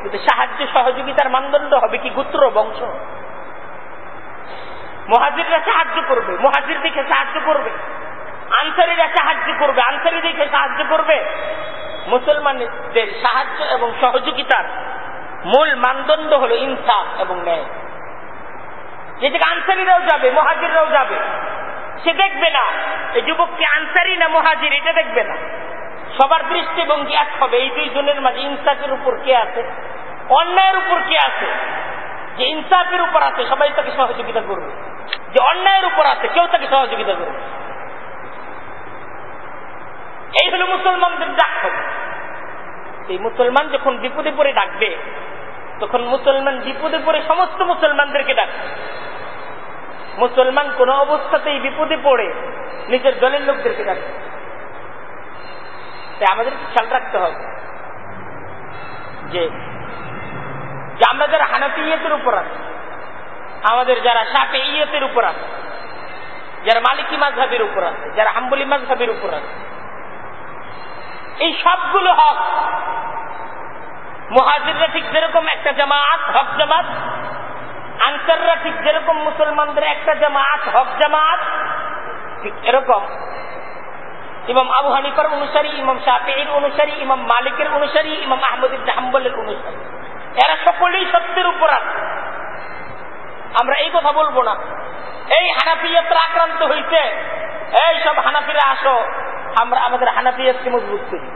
কিন্তু সাহায্য সহযোগিতার মানদণ্ড হবে কি গোত্র, বংশ? মহাজিররা সাহায্য করবে, মহাজির দিকে সাহায্য করবে। আনসারিরা সাহায্য করবে আনসারি দিকে সাহায্য করবে। মুসলমানদের সাহায্য এবং সহযোগিতার মূল মানদণ্ড হল ইনসাফ এবং ন্যায়। যেটাকে আনসারিরাও যাবে, মহাজিররাও যাবে, সে দেখবে না, এই যুবককে আনসারি না মহাজির, এটা দেখবে না। সবার দৃষ্টিভঙ্গি এক হবে, এই দুইজনের মাঝে ইনসাফের উপর কে আছে? অন্যায়ের উপর কে আছে? যে ইনসাফের উপর আছে, সবাই তাকে সহযোগিতা করবে। যে অন্যায়ের উপর আছে, কেউ তাকে সহযোগিতা করবে এই হলো মুসলমানদের ডাক এই মুসলমান যখন বিপদে পড়ে ডাকবে, তখন মুসলমান বিপদে পড়ে সমস্ত মুসলমানদেরকে ডাকবে। মুসলমান কোন অবস্থাতেই বিপদে পড়ে নিজের দলের লোকদেরকে ডাকবে। তাই আমাদের খেয়াল রাখতে হবে যে আমরা যারা হানাফি ইয়েতের উপর আছে, আমাদের যারা সাপে ইয়েতের উপর আছে, যারা মালিকি মাঝহাবের উপর আছে, যারা হাম্বলি মাঝহাবের উপর আছে এই সবগুলো হক। মহাজিররা ঠিক যেরকম একটা জামাত, হক জামাত। আনসাররা ঠিক যেরকম মুসলমানদের একটা জামাত, হক জামাত। ঠিক এরকম। ইমাম আবু হানিফার অনুসারী, ইমাম শাফির অনুসারী, ইমাম মালিকের অনুসারী, ইমাম আহমদ হাম্বলের অনুসারী। এরা সকলেই সত্যের উপর আছে আমরা এই কথা বলব না। এই হানাফি হানাফিয়াত্রা আক্রান্ত হয়েছে এই সব হানাফিরা আসো। আমরা আমাদের হানাফিয়াতকে মজবুত করি।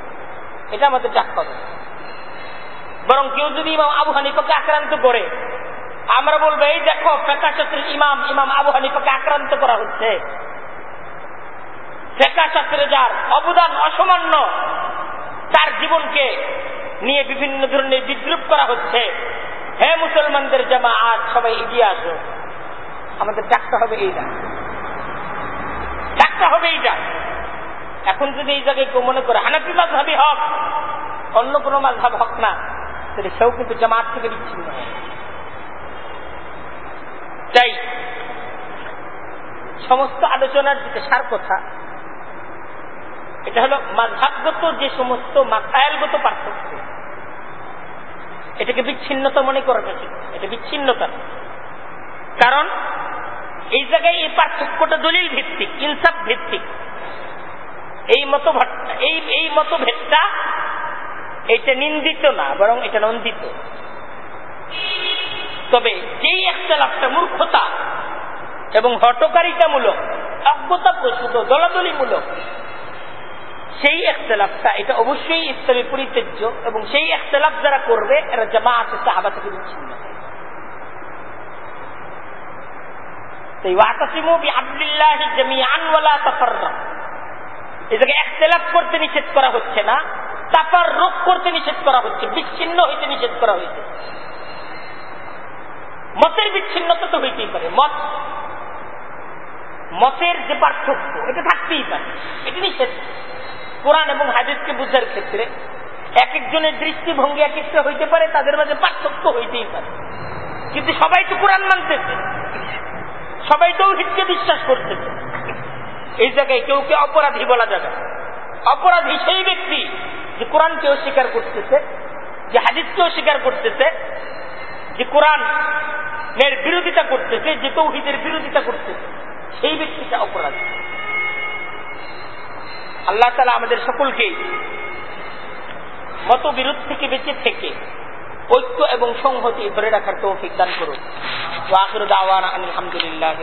এটা আমাদের ডাক পাবে বরং কেউ যদি ইমাম আবু হানিফাকে আক্রান্ত করে, আমরা বলব, এই দেখো ফেকাশাস্ত্রের ইমাম ইমাম আবু হানিফাকে আক্রান্ত করা হচ্ছে। ফেকাশাস্ত্রে যার অবদান অসামান্য, তার জীবনকে নিয়ে বিভিন্ন ধরনের বিদ্রুপ করা হচ্ছে। হে মুসলমানদের জামা, আজ সবাই এগিয়ে আসো। আমাদের ডাকতে হবে এই ডাক ডাকতে হবে এই ডাক এখন যদি এই জায়গায় কেউ মনে করে, হানাফি মাঝহাবি হক অন্য কোন মাঝহাব হক না, তাহলে সেও কিন্তু জামাত থেকে বিচ্ছিন্ন হয়। তাই সমস্ত আলোচনার যেটা সার কথা, এটা হলো মাঝহাবগত যে সমস্ত মাসায়ালগত পার্থক্য, এটাকে বিচ্ছিন্নতা মনে করাটা ঠিক এটা বিচ্ছিন্নতা। কারণ এই জায়গায় এই পার্থক্যটা দলিল ভিত্তিক, ইনসাফ ভিত্তিক। এই মতো এই এই মতো ভেদটা এটা নিন্দিত না, বরং এটা নন্দিত। তবে যেই একটা লাভটা মূর্খতা এবং হটকারিতামূলক অজ্ঞতা প্রসূত, দলাদলিমূলক, সেই একতলাফটা এটা অবশ্যই ইসলামী পরিত্যাজ্য এবং সেই একতলাফ যারা করবে, এরা জামা আছে সাহাবা থেকে বিচ্ছিন্ন। এটাকে একতলাফ করতে নিষেধ করা হচ্ছে না তাপার রোগ করতে নিষেধ করা হচ্ছে, বিচ্ছিন্ন হইতে নিষেধ করা হয়েছে মতের বিচ্ছিন্নতা তো হইতেই পারে। মত, মতের যে পার্থক্য, এটা থাকতেই পারে। এটা নিষেধ। কোরআন এবং হাদিসকে বুঝার ক্ষেত্রে এক একজনের দৃষ্টিভঙ্গি এক একটা হইতে পারে, তাদের মাঝে পার্থক্য হইতেই পারে। কিন্তু সবাই তো কোরআন মানতেছে, সবাই তো হিটকে বিশ্বাস করতেছে। এই জায়গায় কেউ কে অপরাধী বলা যাবে। অপরাধী সেই ব্যক্তি যে কোরআনকেও স্বীকার করতেছে, যে হাদিসকেও স্বীকার করতেছে, যে কোরআন এর বিরোধিতা করতেছে, যে তৌহিদের বিরোধিতা করতেছে, সেই ব্যক্তিটা অপরাধী। আল্লাহ তালা আমাদের সকলকে মতবিরোধ থেকে বেঁচে থেকে ঐক্য এবং সংহতি ধরে রাখার তৌফিক দান করুন আলহামদুলিল্লাহ